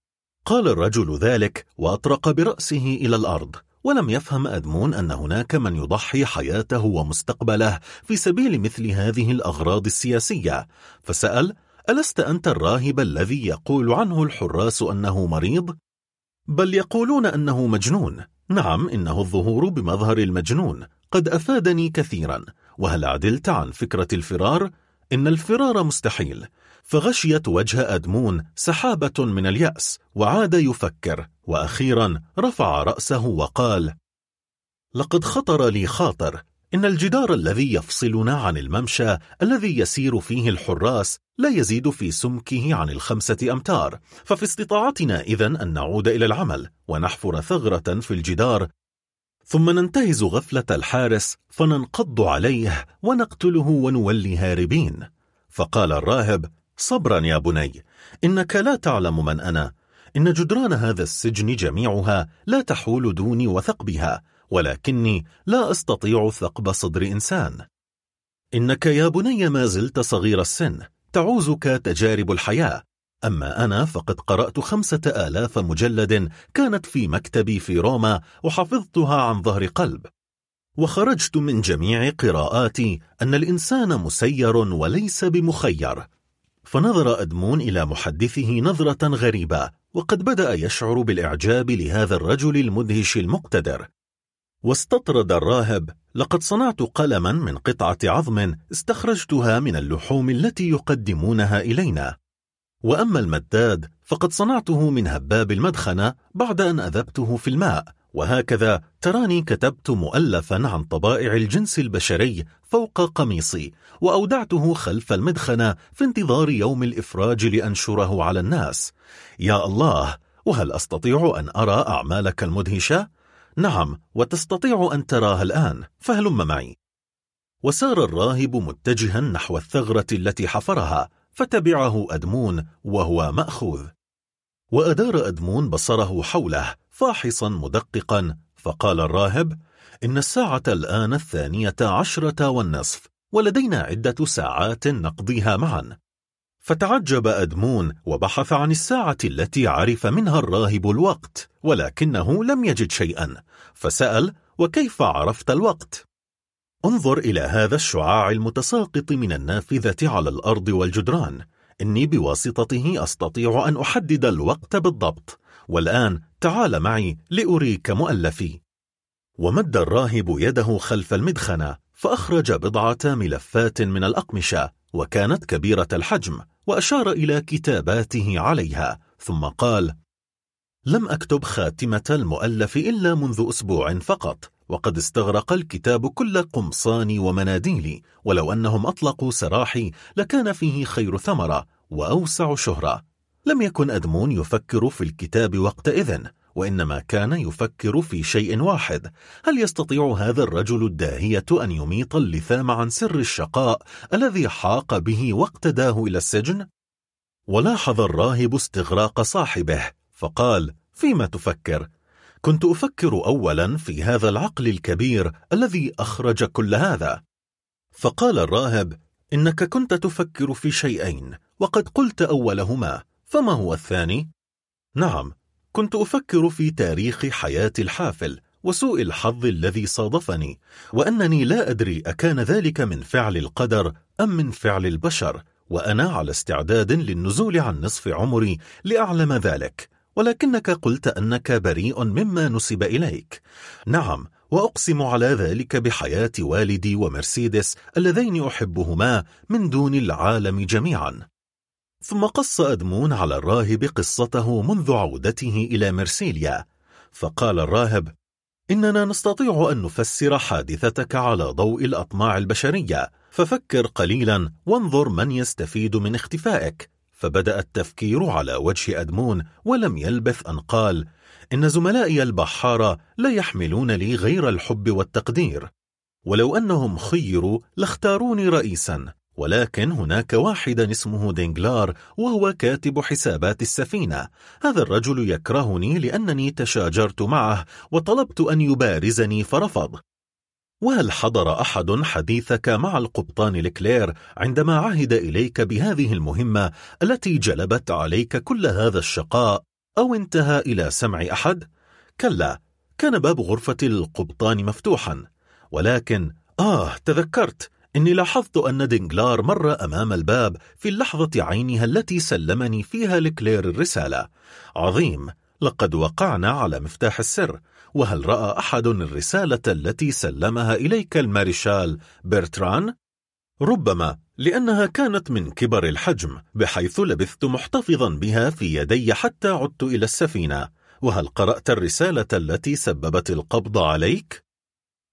قال الرجل ذلك وأطرق برأسه إلى الأرض. ولم يفهم أدمون أن هناك من يضحي حياته ومستقبله في سبيل مثل هذه الأغراض السياسية فسأل ألست أنت الراهب الذي يقول عنه الحراس أنه مريض؟ بل يقولون أنه مجنون نعم إنه الظهور بمظهر المجنون قد أفادني كثيرا وهل عدلت عن فكرة الفرار؟ إن الفرار مستحيل فغشيت وجه أدمون سحابة من اليأس وعاد يفكر وأخيرا رفع رأسه وقال لقد خطر لي خاطر. إن الجدار الذي يفصلنا عن الممشى الذي يسير فيه الحراس لا يزيد في سمكه عن الخمسة أمتار. ففي استطاعتنا إذن أن نعود إلى العمل ونحفر ثغرة في الجدار. ثم ننتهز غفلة الحارس فننقض عليه ونقتله ونولي هاربين. فقال الراهب صبرا يا بني إنك لا تعلم من أنا. إن جدران هذا السجن جميعها لا تحول دوني وثقبها ولكني لا أستطيع ثقب صدر إنسان. إنك يا بني ما زلت صغير السن تعوزك تجارب الحياة. أما أنا فقد قرأت خمسة آلاف مجلد كانت في مكتبي في روما وحفظتها عن ظهر قلب. وخرجت من جميع قراءاتي أن الإنسان مسير وليس بمخير. فنظر أدمون إلى محدثه نظرة غريبة وقد بدأ يشعر بالإعجاب لهذا الرجل المدهش المقتدر. واستطرد الراهب لقد صنعت قلما من قطعة عظم استخرجتها من اللحوم التي يقدمونها إلينا. وأما المداد فقد صنعته من هباب المدخنة بعد أن أذبته في الماء. وهكذا تراني كتبت مؤلفا عن طبائع الجنس البشري فوق قميصي وأودعته خلف المدخنة في انتظار يوم الإفراج لأنشره على الناس. يا الله وهل أستطيع أن أرى أعمالك المدهشة؟ نعم وتستطيع أن تراها الآن فهلم معي. وسار الراهب متجها نحو الثغرة التي حفرها فتبعه أدمون وهو مأخوذ. وأدار أدمون بصره حوله فاحصا مدققا فقال الراهب إن الساعة الآن الثانية عشرة والنصف ولدينا عدة ساعات نقضيها معا فتعجب أدمون وبحث عن الساعة التي عرف منها الراهب الوقت ولكنه لم يجد شيئا فسأل وكيف عرفت الوقت؟ انظر إلى هذا الشعاع المتساقط من النافذة على الأرض والجدران إني بواسطته أستطيع أن أحدد الوقت بالضبط والآن تعال معي لأريك مؤلفي. ومد الراهب يده خلف المدخنة فأخرج بضعة ملفات من الأقمشة وكانت كبيرة الحجم وأشار إلى كتاباته عليها ثم قال لم أكتب خاتمة المؤلف إلا منذ أسبوع فقط وقد استغرق الكتاب كل قمصاني ومناديلي ولو أنهم أطلقوا سراحي لكان فيه خير ثمرة وأوسع شهرة. لم يكن أدمون يفكر في الكتاب وقتئذ وإنما كان يفكر في شيء واحد هل يستطيع هذا الرجل الداهية أن يميط اللثام عن سر الشقاء الذي حاق به واقتداه إلى السجن؟ ولاحظ الراهب استغراق صاحبه فقال فيما تفكر؟ كنت أفكر أولا في هذا العقل الكبير الذي أخرج كل هذا فقال الراهب إنك كنت تفكر في شيئين وقد قلت أولهما فما هو الثاني؟ نعم كنت أفكر في تاريخ حياة الحافل وسوء الحظ الذي صادفني وأنني لا أدري أكان ذلك من فعل القدر أم من فعل البشر وأنا على استعداد للنزول عن نصف عمري لأعلم ذلك ولكنك قلت أنك بريء مما نسب إليك نعم وأقسم على ذلك بحياة والدي ومرسيدس اللذين أحبهما من دون العالم جميعا ثم قص أدمون على الراهب قصته منذ عودته إلى مرسيليا. فقال الراهب إننا نستطيع أن نفسر حادثتك على ضوء الأطماع البشرية ففكر قليلا وانظر من يستفيد من اختفائك. فبدأ التفكير على وجه أدمون ولم يلبث أن قال إن زملائي البحارة لا يحملون لي غير الحب والتقدير. ولو أنهم خيروا لاختاروني رئيسا. ولكن هناك واحدا اسمه دينجلار وهو كاتب حسابات السفينة. هذا الرجل يكرهني لأنني تشاجرت معه وطلبت أن يبارزني فرفض. وهل حضر أحد حديثك مع القبطان لكلير عندما عهد إليك بهذه المهمة التي جلبت عليك كل هذا الشقاء أو انتهى إلى سمع أحد؟ كلا كان باب غرفة القبطان مفتوحا. ولكن آه تذكرت. إني لاحظت أن دينجلار مر أمام الباب في اللحظة عينها التي سلمني فيها لكلير الرسالة عظيم لقد وقعنا على مفتاح السر وهل رأى أحد الرسالة التي سلمها إليك المارشال برتران؟ ربما لأنها كانت من كبر الحجم بحيث لبثت محتفظا بها في يدي حتى عدت إلى السفينة وهل قرأت الرسالة التي سببت القبض عليك؟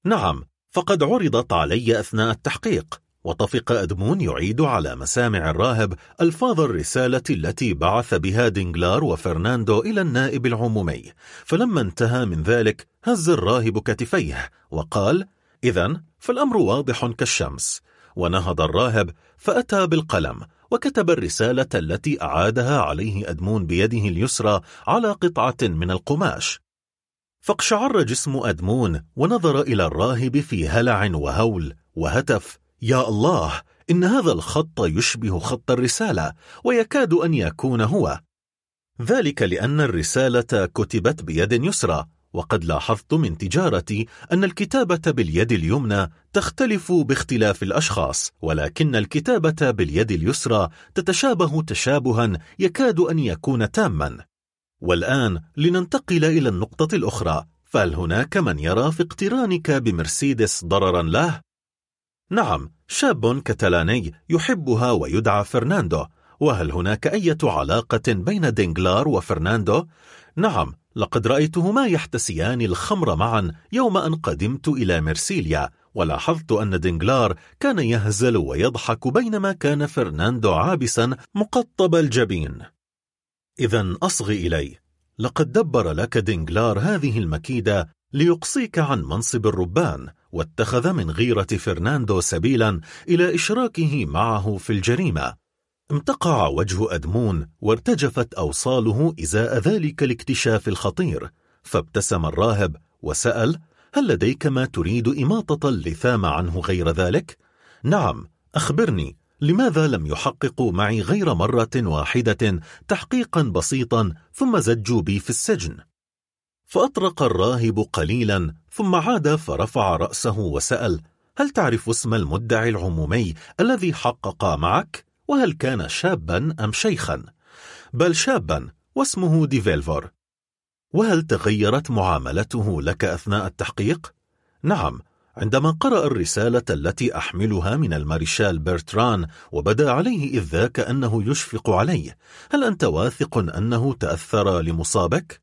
نعم فقد عرضت علي أثناء التحقيق وطفق أدمون يعيد على مسامع الراهب ألفاظ الرسالة التي بعث بها دينجلار وفرناندو إلى النائب العمومي. فلما انتهى من ذلك هز الراهب كتفيه وقال إذا فالأمر واضح كالشمس. ونهض الراهب فأتى بالقلم وكتب الرسالة التي أعادها عليه أدمون بيده اليسرى على قطعة من القماش. فاقشعر جسم أدمون ونظر إلى الراهب في هلع وهول وهتف. يا الله إن هذا الخط يشبه خط الرسالة ويكاد أن يكون هو. ذلك لأن الرسالة كتبت بيد يسرى وقد لاحظت من تجارتي أن الكتابة باليد اليمنى تختلف باختلاف الأشخاص ولكن الكتابة باليد اليسرى تتشابه تشابها يكاد أن يكون تاما. والآن لننتقل إلى النقطة الأخرى فهل هناك من يرى في اقترانك بمرسيدس ضررا له؟ نعم شاب كتالاني يحبها ويدعى فرناندو وهل هناك أي علاقة بين دينجلار وفرناندو؟ نعم لقد رأيتهما يحتسيان الخمر معا يوم أن قدمت إلى مرسيليا ولاحظت أن دينجلار كان يهزل ويضحك بينما كان فرناندو عابسا مقطب الجبين إذا أصغي إلي. لقد دبر لك دينجلار هذه المكيدة ليقصيك عن منصب الربان واتخذ من غيرة فرناندو سبيلا إلى إشراكه معه في الجريمة. امتقع وجه أدمون وارتجفت أوصاله إزاء ذلك الاكتشاف الخطير. فابتسم الراهب وسأل هل لديك ما تريد إماطة اللثام عنه غير ذلك؟ نعم أخبرني. لماذا لم يحققوا معي غير مرة واحدة تحقيقا بسيطا ثم زجوا بي في السجن فأطرق الراهب قليلا ثم عاد فرفع رأسه وسأل هل تعرف اسم المدعي العمومي الذي حقق معك؟ وهل كان شابا أم شيخا؟ بل شابا واسمه ديفيلفور وهل تغيرت معاملته لك أثناء التحقيق؟ نعم عندما قرأ الرسالة التي أحملها من المارشال برتران وبدا عليه إذ ذاك أنه يشفق عليه هل أنت واثق أنه تأثر لمصابك؟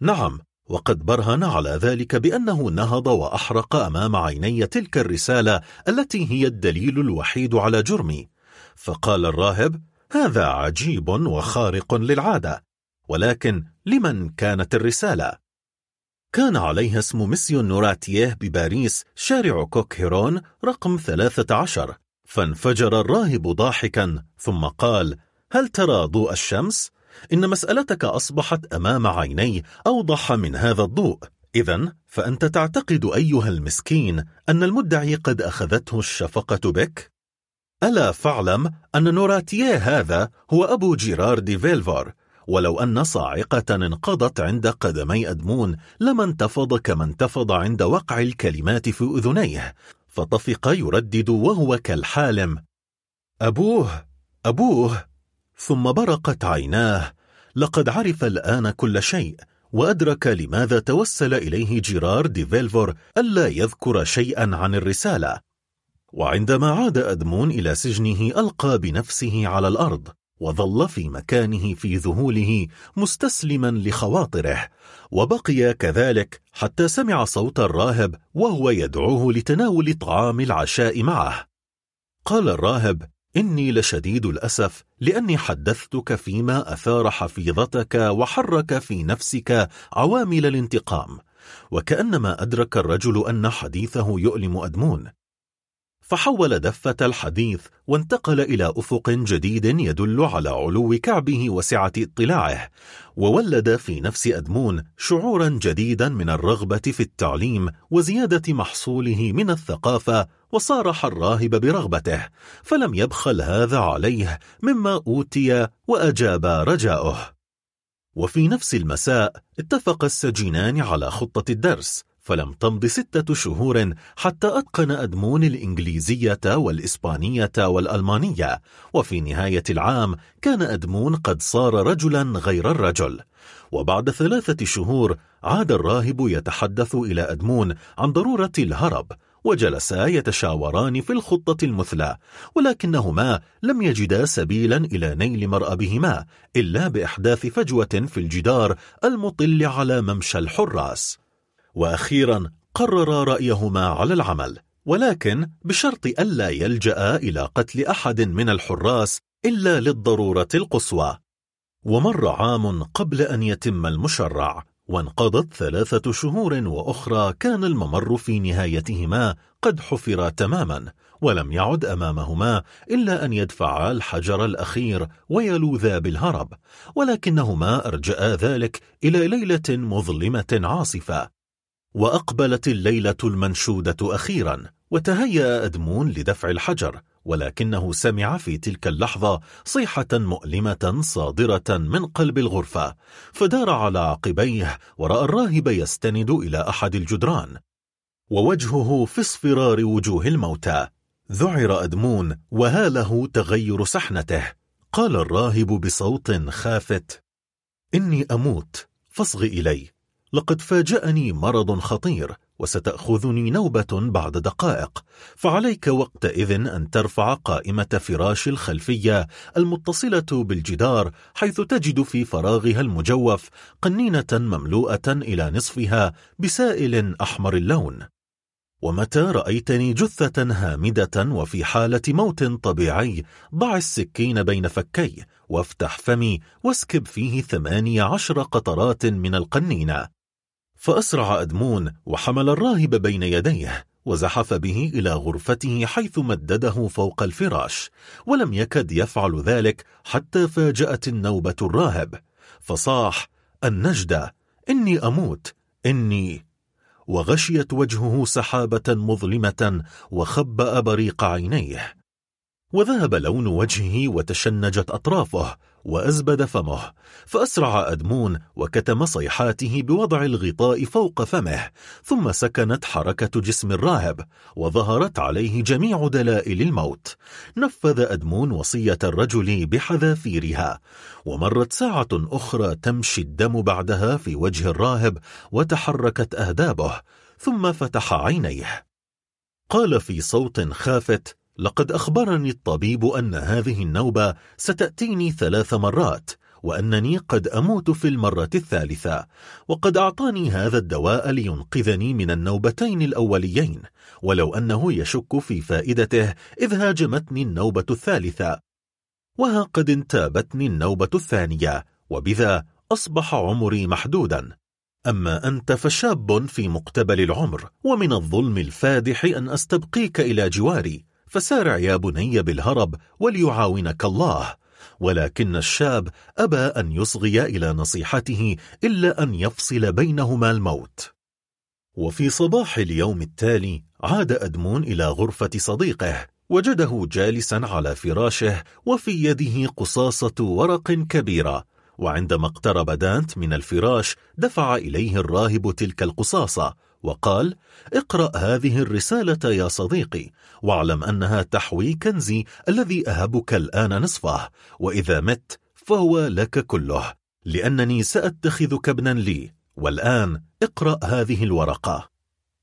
نعم وقد برهن على ذلك بأنه نهض وأحرق أمام عيني تلك الرسالة التي هي الدليل الوحيد على جرمي فقال الراهب هذا عجيب وخارق للعادة ولكن لمن كانت الرسالة؟ كان عليها اسم مسيو نوراتيه بباريس شارع كوكهيرون رقم 13 فانفجر الراهب ضاحكا ثم قال هل ترى ضوء الشمس؟ إن مسألتك أصبحت أمام عيني أوضح من هذا الضوء إذا فأنت تعتقد أيها المسكين أن المدعي قد أخذته الشفقة بك؟ ألا فاعلم أن نوراتيه هذا هو أبو جيرارد فيلفور ولو أن صاعقة انقضت عند قدمي أدمون لما انتفض كما انتفض عند وقع الكلمات في أذنيه فطفق يردد وهو كالحالم أبوه أبوه! ثم برقت عيناه لقد عرف الآن كل شيء وأدرك لماذا توسل إليه جيرار دي فيلفور ألا يذكر شيئا عن الرسالة. وعندما عاد أدمون إلى سجنه ألقى بنفسه على الأرض. وظل في مكانه في ذهوله مستسلما لخواطره وبقي كذلك حتى سمع صوت الراهب وهو يدعوه لتناول طعام العشاء معه. قال الراهب إني لشديد الأسف لأني حدثتك فيما أثار حفيظتك وحرك في نفسك عوامل الانتقام وكأنما أدرك الرجل أن حديثه يؤلم أدمون. فحول دفة الحديث وانتقل إلى أفق جديد يدل على علو كعبه وسعة اطلاعه وولد في نفس أدمون شعورا جديدا من الرغبة في التعليم وزيادة محصوله من الثقافة وصارح الراهب برغبته فلم يبخل هذا عليه مما أوتي وأجاب رجاؤه. وفي نفس المساء اتفق السجينان على خطة الدرس فلم تمض ستة شهور حتى أتقن أدمون الإنجليزية والإسبانية والألمانية. وفي نهاية العام كان أدمون قد صار رجلا غير الرجل. وبعد ثلاثة شهور عاد الراهب يتحدث إلى أدمون عن ضرورة الهرب وجلسا يتشاوران في الخطة المثلى ولكنهما لم يجدا سبيلا إلى نيل مرأبهما إلا بإحداث فجوة في الجدار المطل على ممشى الحراس. وأخيرا قرر رأيهما على العمل ولكن بشرط ألا يلجأ إلى قتل أحد من الحراس إلا للضرورة القصوى. ومر عام قبل أن يتم المشرع وانقضت ثلاثة شهور وأخرى كان الممر في نهايتهما قد حفر تماما ولم يعد أمامهما إلا أن يدفعا الحجر الأخير ويلوذا بالهرب ولكنهما أرجأا ذلك إلى ليلة مظلمة عاصفة. وأقبلت الليلة المنشودة أخيرا وتهيأ أدمون لدفع الحجر ولكنه سمع في تلك اللحظة صيحة مؤلمة صادرة من قلب الغرفة فدار على عقبيه ورأى الراهب يستند إلى أحد الجدران. ووجهه في اصفرار وجوه الموتى. ذعر أدمون وهاله تغير سحنته. قال الراهب بصوت خافت إني أموت فاصغ إلي. لقد فاجأني مرض خطير وستأخذني نوبة بعد دقائق. فعليك وقتئذ أن ترفع قائمة فراش الخلفية المتصلة بالجدار حيث تجد في فراغها المجوف قنينة مملوءة إلى نصفها بسائل أحمر اللون. ومتى رأيتني جثة هامدة وفي حالة موت طبيعي ضع السكين بين فكي وافتح فمي واسكب فيه ثماني عشر قطرات من القنينة. فأسرع أدمون وحمل الراهب بين يديه وزحف به إلى غرفته حيث مدده فوق الفراش ولم يكد يفعل ذلك حتى فاجأت النوبة الراهب. فصاح النجدة إني أموت إني. وغشيت وجهه سحابة مظلمة وخبأ بريق عينيه. وذهب لون وجهه وتشنجت أطرافه وأزبد فمه فأسرع أدمون وكتم صيحاته بوضع الغطاء فوق فمه ثم سكنت حركة جسم الراهب وظهرت عليه جميع دلائل الموت. نفذ أدمون وصية الرجل بحذافيرها ومرت ساعة أخرى تمشي الدم بعدها في وجه الراهب وتحركت أهدابه ثم فتح عينيه. قال في صوت خافت لقد أخبرني الطبيب أن هذه النوبة ستأتيني ثلاث مرات وأنني قد أموت في المرة الثالثة وقد أعطاني هذا الدواء لينقذني من النوبتين الأوليين ولو أنه يشك في فائدته إذ هاجمتني النوبة الثالثة. وها قد انتابتني النوبة الثانية وبذا أصبح عمري محدودا. أما أنت فشاب في مقتبل العمر ومن الظلم الفادح أن أستبقيك إلى جواري. فسارع يا بني بالهرب وليعاونك الله ولكن الشاب أبى أن يصغي إلى نصيحته إلا أن يفصل بينهما الموت. وفي صباح اليوم التالي عاد أدمون إلى غرفة صديقه وجده جالسا على فراشه وفي يده قصاصة ورق كبيرة وعندما اقترب دانت من الفراش دفع إليه الراهب تلك القصاصة وقال اقرأ هذه الرسالة يا صديقي واعلم أنها تحوي كنزي الذي أهبك الآن نصفه وإذا مت فهو لك كله لأنني سأتخذك ابنا لي والآن اقرأ هذه الورقة.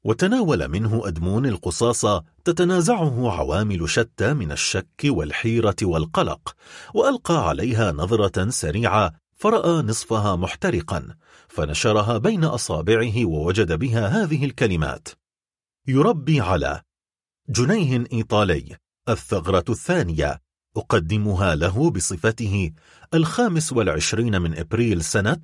وتناول منه أدمون القصاصة تتنازعه عوامل شتى من الشك والحيرة والقلق وألقى عليها نظرة سريعة فرأى نصفها محترقا فنشرها بين أصابعه ووجد بها هذه الكلمات. يربي على جنيه إيطالي الثغرة الثانية. أقدمها له بصفته الخامس والعشرين من إبريل سنة.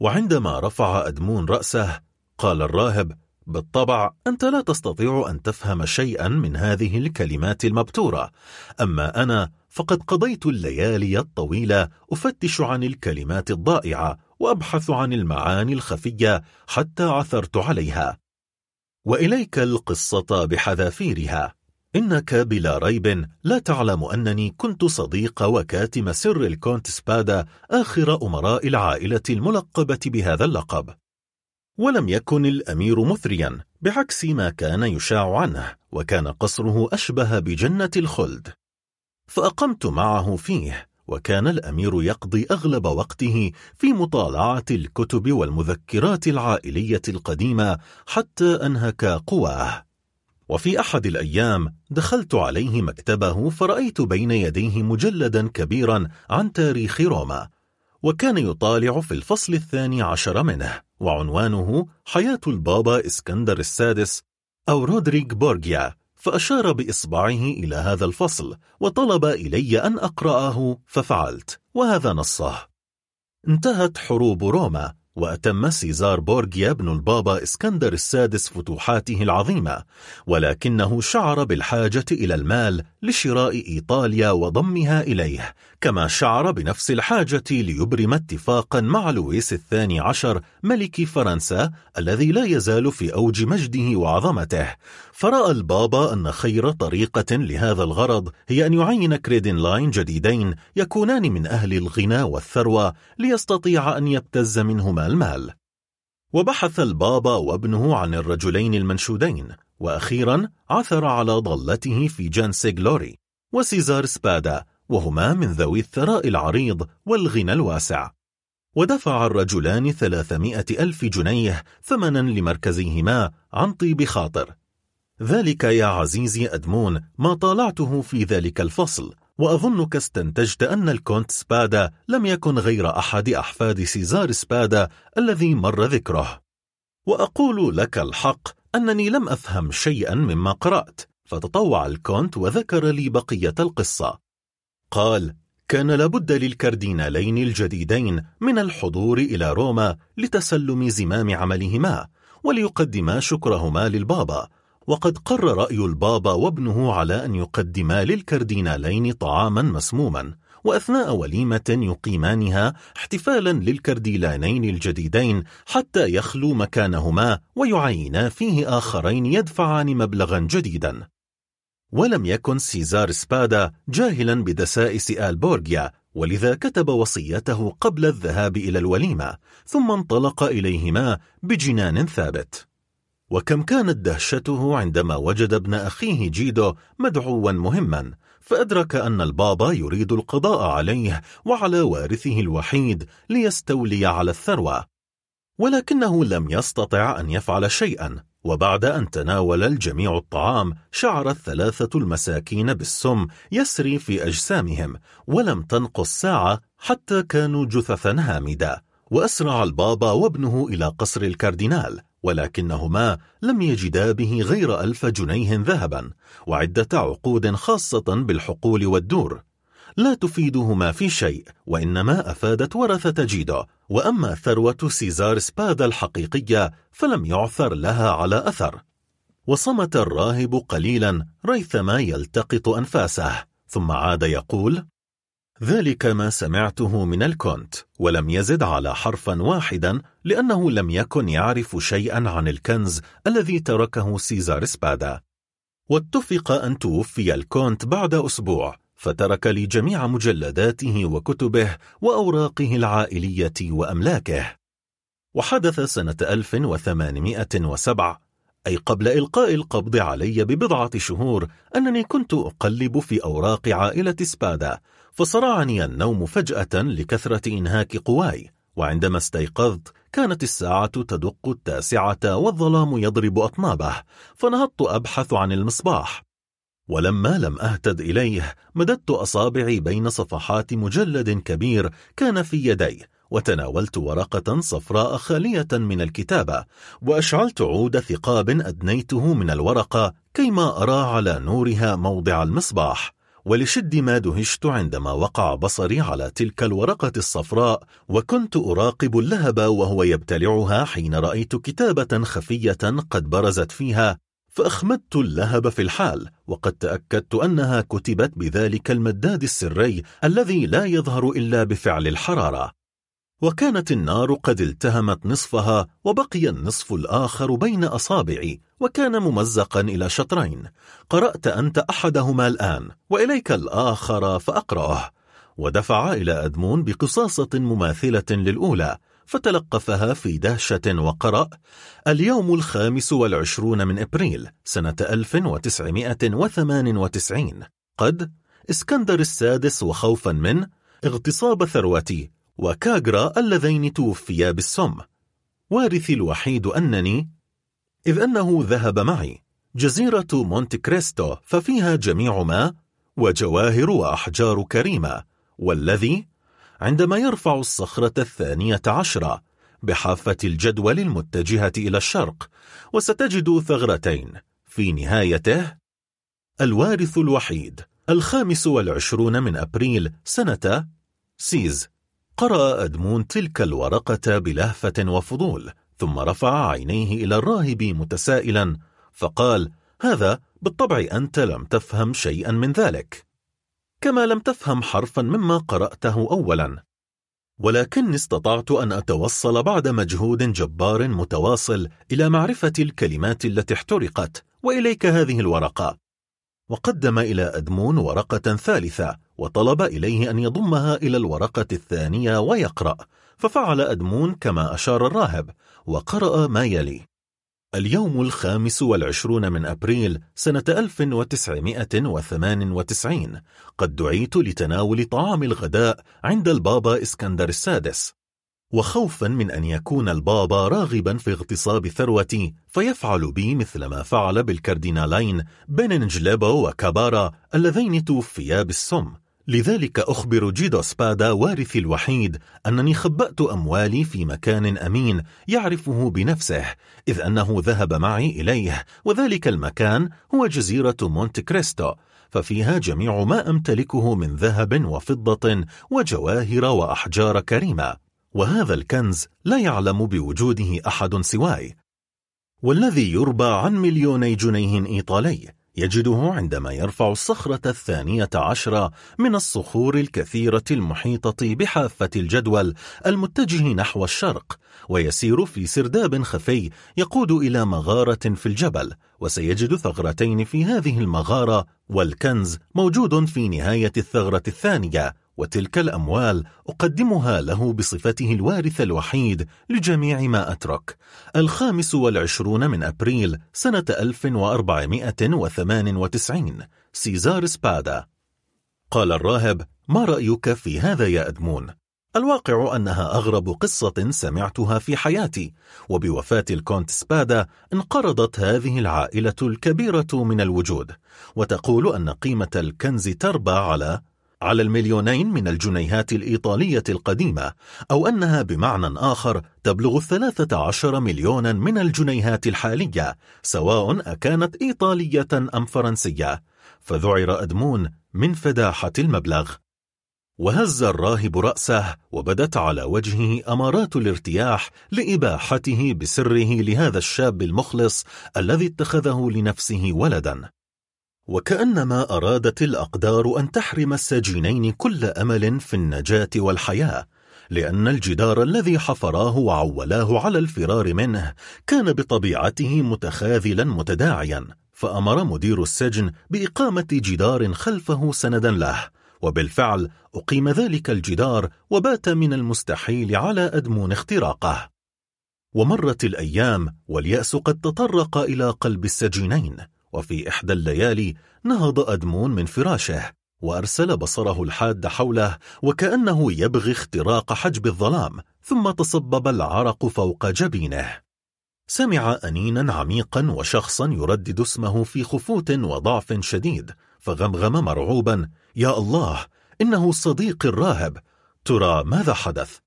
وعندما رفع أدمون رأسه قال الراهب بالطبع أنت لا تستطيع أن تفهم شيئا من هذه الكلمات المبتورة. أما أنا فقد قضيت الليالي الطويلة أفتش عن الكلمات الضائعة وأبحث عن المعاني الخفية حتى عثرت عليها. وإليك القصة بحذافيرها. إنك بلا ريب لا تعلم أنني كنت صديق وكاتم سر الكونت سبادا آخر أمراء العائلة الملقبة بهذا اللقب. ولم يكن الأمير مثريا بعكس ما كان يشاع عنه وكان قصره أشبه بجنة الخلد. فأقمت معه فيه وكان الأمير يقضي أغلب وقته في مطالعة الكتب والمذكرات العائلية القديمة حتى أنهك قواه. وفي أحد الأيام دخلت عليه مكتبه فرأيت بين يديه مجلدا كبيرا عن تاريخ روما وكان يطالع في الفصل الثاني عشر منه وعنوانه حياة البابا إسكندر السادس أو رودريغ بورجيا. فأشار بإصبعه إلى هذا الفصل وطلب إلي أن أقرأه ففعلت وهذا نصه. انتهت حروب روما. وأتم سيزار بورغيا بن البابا إسكندر السادس فتوحاته العظيمة ولكنه شعر بالحاجة إلى المال لشراء إيطاليا وضمها إليه كما شعر بنفس الحاجة ليبرم اتفاقا مع لويس الثاني عشر ملك فرنسا الذي لا يزال في أوج مجده وعظمته. فرأى البابا أن خير طريقة لهذا الغرض هي أن يعين كاردينالين جديدين يكونان من أهل الغنى والثروة ليستطيع أن يبتز منهما. المال. وبحث البابا وابنه عن الرجلين المنشودين وأخيرا عثر على ضالته في جان سيغلوري وسيزار سبادا وهما من ذوي الثراء العريض والغنى الواسع. ودفع الرجلان ثلاثمائة ألف جنيه ثمنا لمركزيهما عن طيب خاطر. ذلك يا عزيزي أدمون ما طالعته في ذلك الفصل وأظنك استنتجت أن الكونت سبادا لم يكن غير أحد أحفاد سيزار سبادا الذي مر ذكره. وأقول لك الحق أنني لم أفهم شيئا مما قرأت فتطوع الكونت وذكر لي بقية القصة. قال كان لابد للكاردينالين الجديدين من الحضور إلى روما لتسلم زمام عملهما وليقدما شكرهما للبابا وقد قر رأي البابا وابنه على أن يقدما للكاردينالين طعاما مسموما وأثناء وليمة يقيمانها احتفالا للكرديلانين الجديدين حتى يخلو مكانهما ويعينا فيه آخرين يدفعان مبلغا جديدا. ولم يكن سيزار سبادا جاهلا بدسائس آلبورغيا ولذا كتب وصيته قبل الذهاب إلى الوليمة ثم انطلق إليهما بجنان ثابت. وكم كانت دهشته عندما وجد ابن أخيه جيدو مدعوا مهما فأدرك أن البابا يريد القضاء عليه وعلى وارثه الوحيد ليستولي على الثروة. ولكنه لم يستطع أن يفعل شيئا وبعد أن تناول الجميع الطعام شعر الثلاثة المساكين بالسم يسري في أجسامهم ولم تنقص ساعة حتى كانوا جثثا هامدة وأسرع البابا وابنه إلى قصر الكاردينال. ولكنهما لم يجدا به غير ألف جنيه ذهبا وعدة عقود خاصة بالحقول والدور. لا تفيدهما في شيء وإنما أفادت ورثة جيدو وأما ثروة سيزار سبادا الحقيقية فلم يعثر لها على أثر. وصمت الراهب قليلا ريثما يلتقط أنفاسه ثم عاد يقول ذلك ما سمعته من الكونت ولم يزد على حرفا واحدا لأنه لم يكن يعرف شيئا عن الكنز الذي تركه سيزار سبادا. واتفق أن توفي الكونت بعد أسبوع فترك لي جميع مجلداته وكتبه وأوراقه العائلية وأملاكه. وحدث سنة 1807 أي قبل إلقاء القبض علي ببضعة شهور أنني كنت أقلب في أوراق عائلة سبادا فصرعني النوم فجأة لكثرة إنهاك قواي وعندما استيقظت كانت الساعة تدق التاسعة والظلام يضرب أطنابه فنهضت أبحث عن المصباح. ولما لم أهتد إليه مددت أصابعي بين صفحات مجلد كبير كان في يدي وتناولت ورقة صفراء خالية من الكتابة وأشعلت عود ثقاب أدنيته من الورقة كيما أرى على نورها موضع المصباح. ولشد ما دهشت عندما وقع بصري على تلك الورقة الصفراء وكنت أراقب اللهب وهو يبتلعها حين رأيت كتابة خفية قد برزت فيها فأخمدت اللهب في الحال وقد تأكدت أنها كتبت بذلك المداد السري الذي لا يظهر إلا بفعل الحرارة. وكانت النار قد التهمت نصفها وبقي النصف الآخر بين أصابعي وكان ممزقا إلى شطرين. قرأت أنت أحدهما الآن وإليك الآخر فأقرأه. ودفع إلى أدمون بقصاصة مماثلة للأولى فتلقفها في دهشة وقرأ اليوم الخامس والعشرون من إبريل سنة 1998 قد إسكندر السادس وخوفا من اغتصاب ثروتي وكاغرا اللذين توفيا بالسم وارثي الوحيد أنني إذ أنه ذهب معي جزيرة مونت كريستو ففيها جميع ما وجواهر وأحجار كريمة. والذي عندما يرفع الصخرة الثانية عشرة بحافة الجدول المتجهة إلى الشرق وستجد ثغرتين. في نهايته الوارث الوحيد الخامس والعشرون من أبريل سنة سيز. قرأ أدمون تلك الورقة بلهفة وفضول ثم رفع عينيه إلى الراهب متسائلا فقال هذا بالطبع أنت لم تفهم شيئا من ذلك. كما لم تفهم حرفا مما قرأته أولا. ولكن استطعت أن أتوصل بعد مجهود جبار متواصل إلى معرفة الكلمات التي احترقت وإليك هذه الورقة. وقدم إلى أدمون ورقة ثالثة وطلب إليه أن يضمها إلى الورقة الثانية ويقرأ ففعل أدمون كما أشار الراهب وقرأ ما يلي. اليوم الخامس والعشرون من أبريل سنة 1998 قد دعيت لتناول طعام الغداء عند البابا إسكندر السادس. وخوفا من أن يكون البابا راغبا في اغتصاب ثروتي فيفعل بي مثل ما فعل بالكاردينالين بننجليبو وكابارا اللذين توفيا بالسم. لذلك أخبر جيدو سبادا وارثي الوحيد أنني خبأت أموالي في مكان أمين يعرفه بنفسه إذ أنه ذهب معي إليه وذلك المكان هو جزيرة مونت كريستو ففيها جميع ما أمتلكه من ذهب وفضة وجواهر وأحجار كريمة وهذا الكنز لا يعلم بوجوده أحد سواي. والذي يربى عن مليوني جنيه إيطالي. يجده عندما يرفع الصخرة الثانية عشرة من الصخور الكثيرة المحيطة بحافة الجدول المتجه نحو الشرق ويسير في سرداب خفي يقود إلى مغارة في الجبل وسيجد ثغرتين في هذه المغارة والكنز موجود في نهاية الثغرة الثانية. وتلك الأموال أقدمها له بصفته الوارث الوحيد لجميع ما أترك. الخامس والعشرون من أبريل سنة 1498 سيزار سبادا. قال الراهب ما رأيك في هذا يا أدمون؟ الواقع أنها أغرب قصة سمعتها في حياتي وبوفاة الكونت سبادا انقرضت هذه العائلة الكبيرة من الوجود. وتقول أن قيمة الكنز تربى على على المليونين من الجنيهات الإيطالية القديمة أو أنها بمعنى آخر تبلغ الثلاثة عشر مليونا من الجنيهات الحالية سواء أكانت إيطالية أم فرنسية فذعر أدمون من فداحة المبلغ. وهز الراهب رأسه وبدت على وجهه أمارات الارتياح لإباحته بسره لهذا الشاب المخلص الذي اتخذه لنفسه ولدا. وكأنما أرادت الأقدار أن تحرم السجينين كل أمل في النجاة والحياة لأن الجدار الذي حفراه وعولاه على الفرار منه كان بطبيعته متخاذلا متداعيا فأمر مدير السجن بإقامة جدار خلفه سندا له وبالفعل أقيم ذلك الجدار وبات من المستحيل على أدمون اختراقه. ومرت الأيام واليأس قد تطرق إلى قلب السجينين. وفي إحدى الليالي نهض أدمون من فراشه وأرسل بصره الحاد حوله وكأنه يبغي اختراق حجب الظلام ثم تصبب العرق فوق جبينه سمع أنينا عميقا وشخصا يردد اسمه في خفوت وضعف شديد فغمغم مرعوبا يا الله إنه صديق الراهب ترى ماذا حدث؟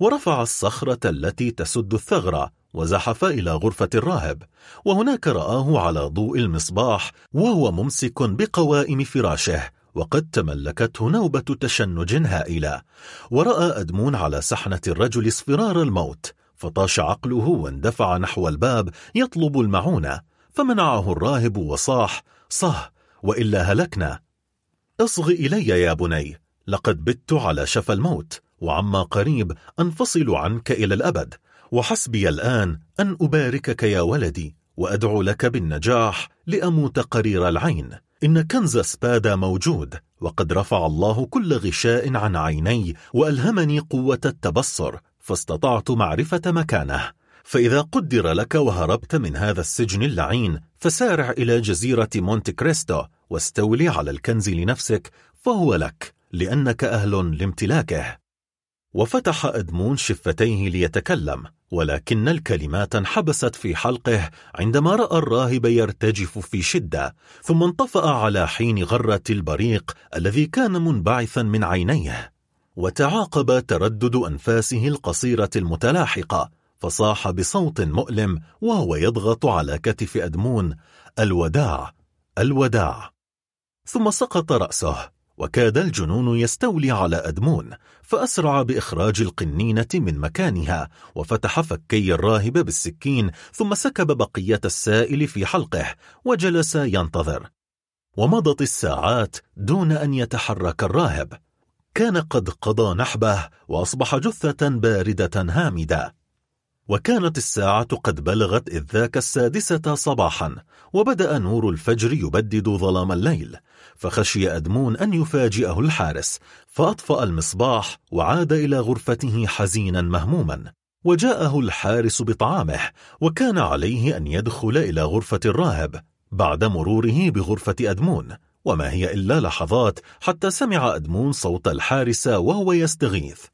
ورفع الصخرة التي تسد الثغرة وزحف إلى غرفة الراهب وهناك رآه على ضوء المصباح وهو ممسك بقوائم فراشه وقد تملكته نوبة تشنج هائلة. ورأى أدمون على سحنة الرجل اصفرار الموت فطاش عقله واندفع نحو الباب يطلب المعونة فمنعه الراهب وصاح صه وإلا هلكنا. اصغ إلي يا بني لقد بت على شفى الموت وعما قريب أنفصل عنك إلى الأبد. وحسبي الآن أن أباركك يا ولدي وأدعو لك بالنجاح لأموت قرير العين. إن كنز سبادا موجود وقد رفع الله كل غشاء عن عيني وألهمني قوة التبصر فاستطعت معرفة مكانه. فإذا قدر لك وهربت من هذا السجن اللعين فسارع إلى جزيرة مونت كريستو واستولي على الكنز لنفسك فهو لك لأنك أهل لامتلاكه. وفتح أدمون شفتيه ليتكلم ولكن الكلمات انحبست في حلقه عندما رأى الراهب يرتجف في شدة ثم انطفأ على حين غرة البريق الذي كان منبعثا من عينيه. وتعاقب تردد أنفاسه القصيرة المتلاحقة فصاح بصوت مؤلم وهو يضغط على كتف أدمون الوداع الوداع. ثم سقط رأسه. وكاد الجنون يستولي على أدمون فأسرع بإخراج القنينة من مكانها وفتح فكي الراهب بالسكين ثم سكب بقية السائل في حلقه وجلس ينتظر. ومضت الساعات دون أن يتحرك الراهب. كان قد قضى نحبه وأصبح جثة باردة هامدة. وكانت الساعة قد بلغت إذ ذاك السادسة صباحا وبدأ نور الفجر يبدد ظلام الليل فخشي أدمون أن يفاجئه الحارس فأطفأ المصباح وعاد إلى غرفته حزينا مهموما وجاءه الحارس بطعامه وكان عليه أن يدخل إلى غرفة الراهب بعد مروره بغرفة أدمون وما هي إلا لحظات حتى سمع أدمون صوت الحارس وهو يستغيث.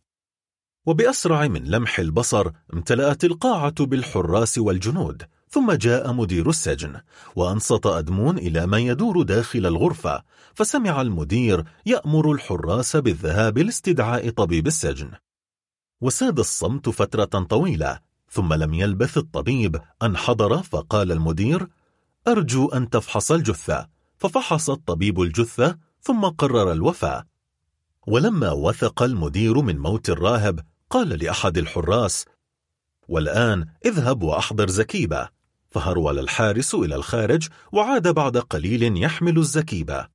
وبأسرع من لمح البصر امتلأت القاعة بالحراس والجنود ثم جاء مدير السجن وأنصت أدمون إلى ما يدور داخل الغرفة فسمع المدير يأمر الحراس بالذهاب لاستدعاء طبيب السجن. وساد الصمت فترة طويلة ثم لم يلبث الطبيب أن حضر فقال المدير أرجو أن تفحص الجثة. ففحص الطبيب الجثة ثم قرر الوفاة ولما وثق المدير من موت الراهب قال لأحد الحراس والآن اذهب وأحضر زكيبة. فهرول الحارس إلى الخارج وعاد بعد قليل يحمل الزكيبة.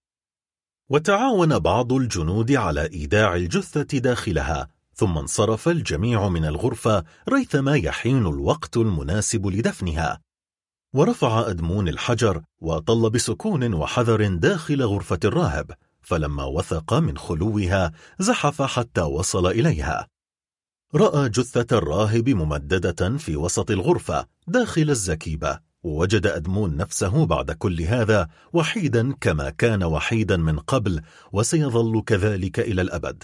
وتعاون بعض الجنود على إيداع الجثة داخلها ثم انصرف الجميع من الغرفة ريثما يحين الوقت المناسب لدفنها. ورفع أدمون الحجر وطل بسكون وحذر داخل غرفة الراهب فلما وثق من خلوها زحف حتى وصل إليها. رأى جثة الراهب ممددة في وسط الغرفة داخل الزكيبة ووجد أدمون نفسه بعد كل هذا وحيدا كما كان وحيدا من قبل وسيظل كذلك إلى الأبد.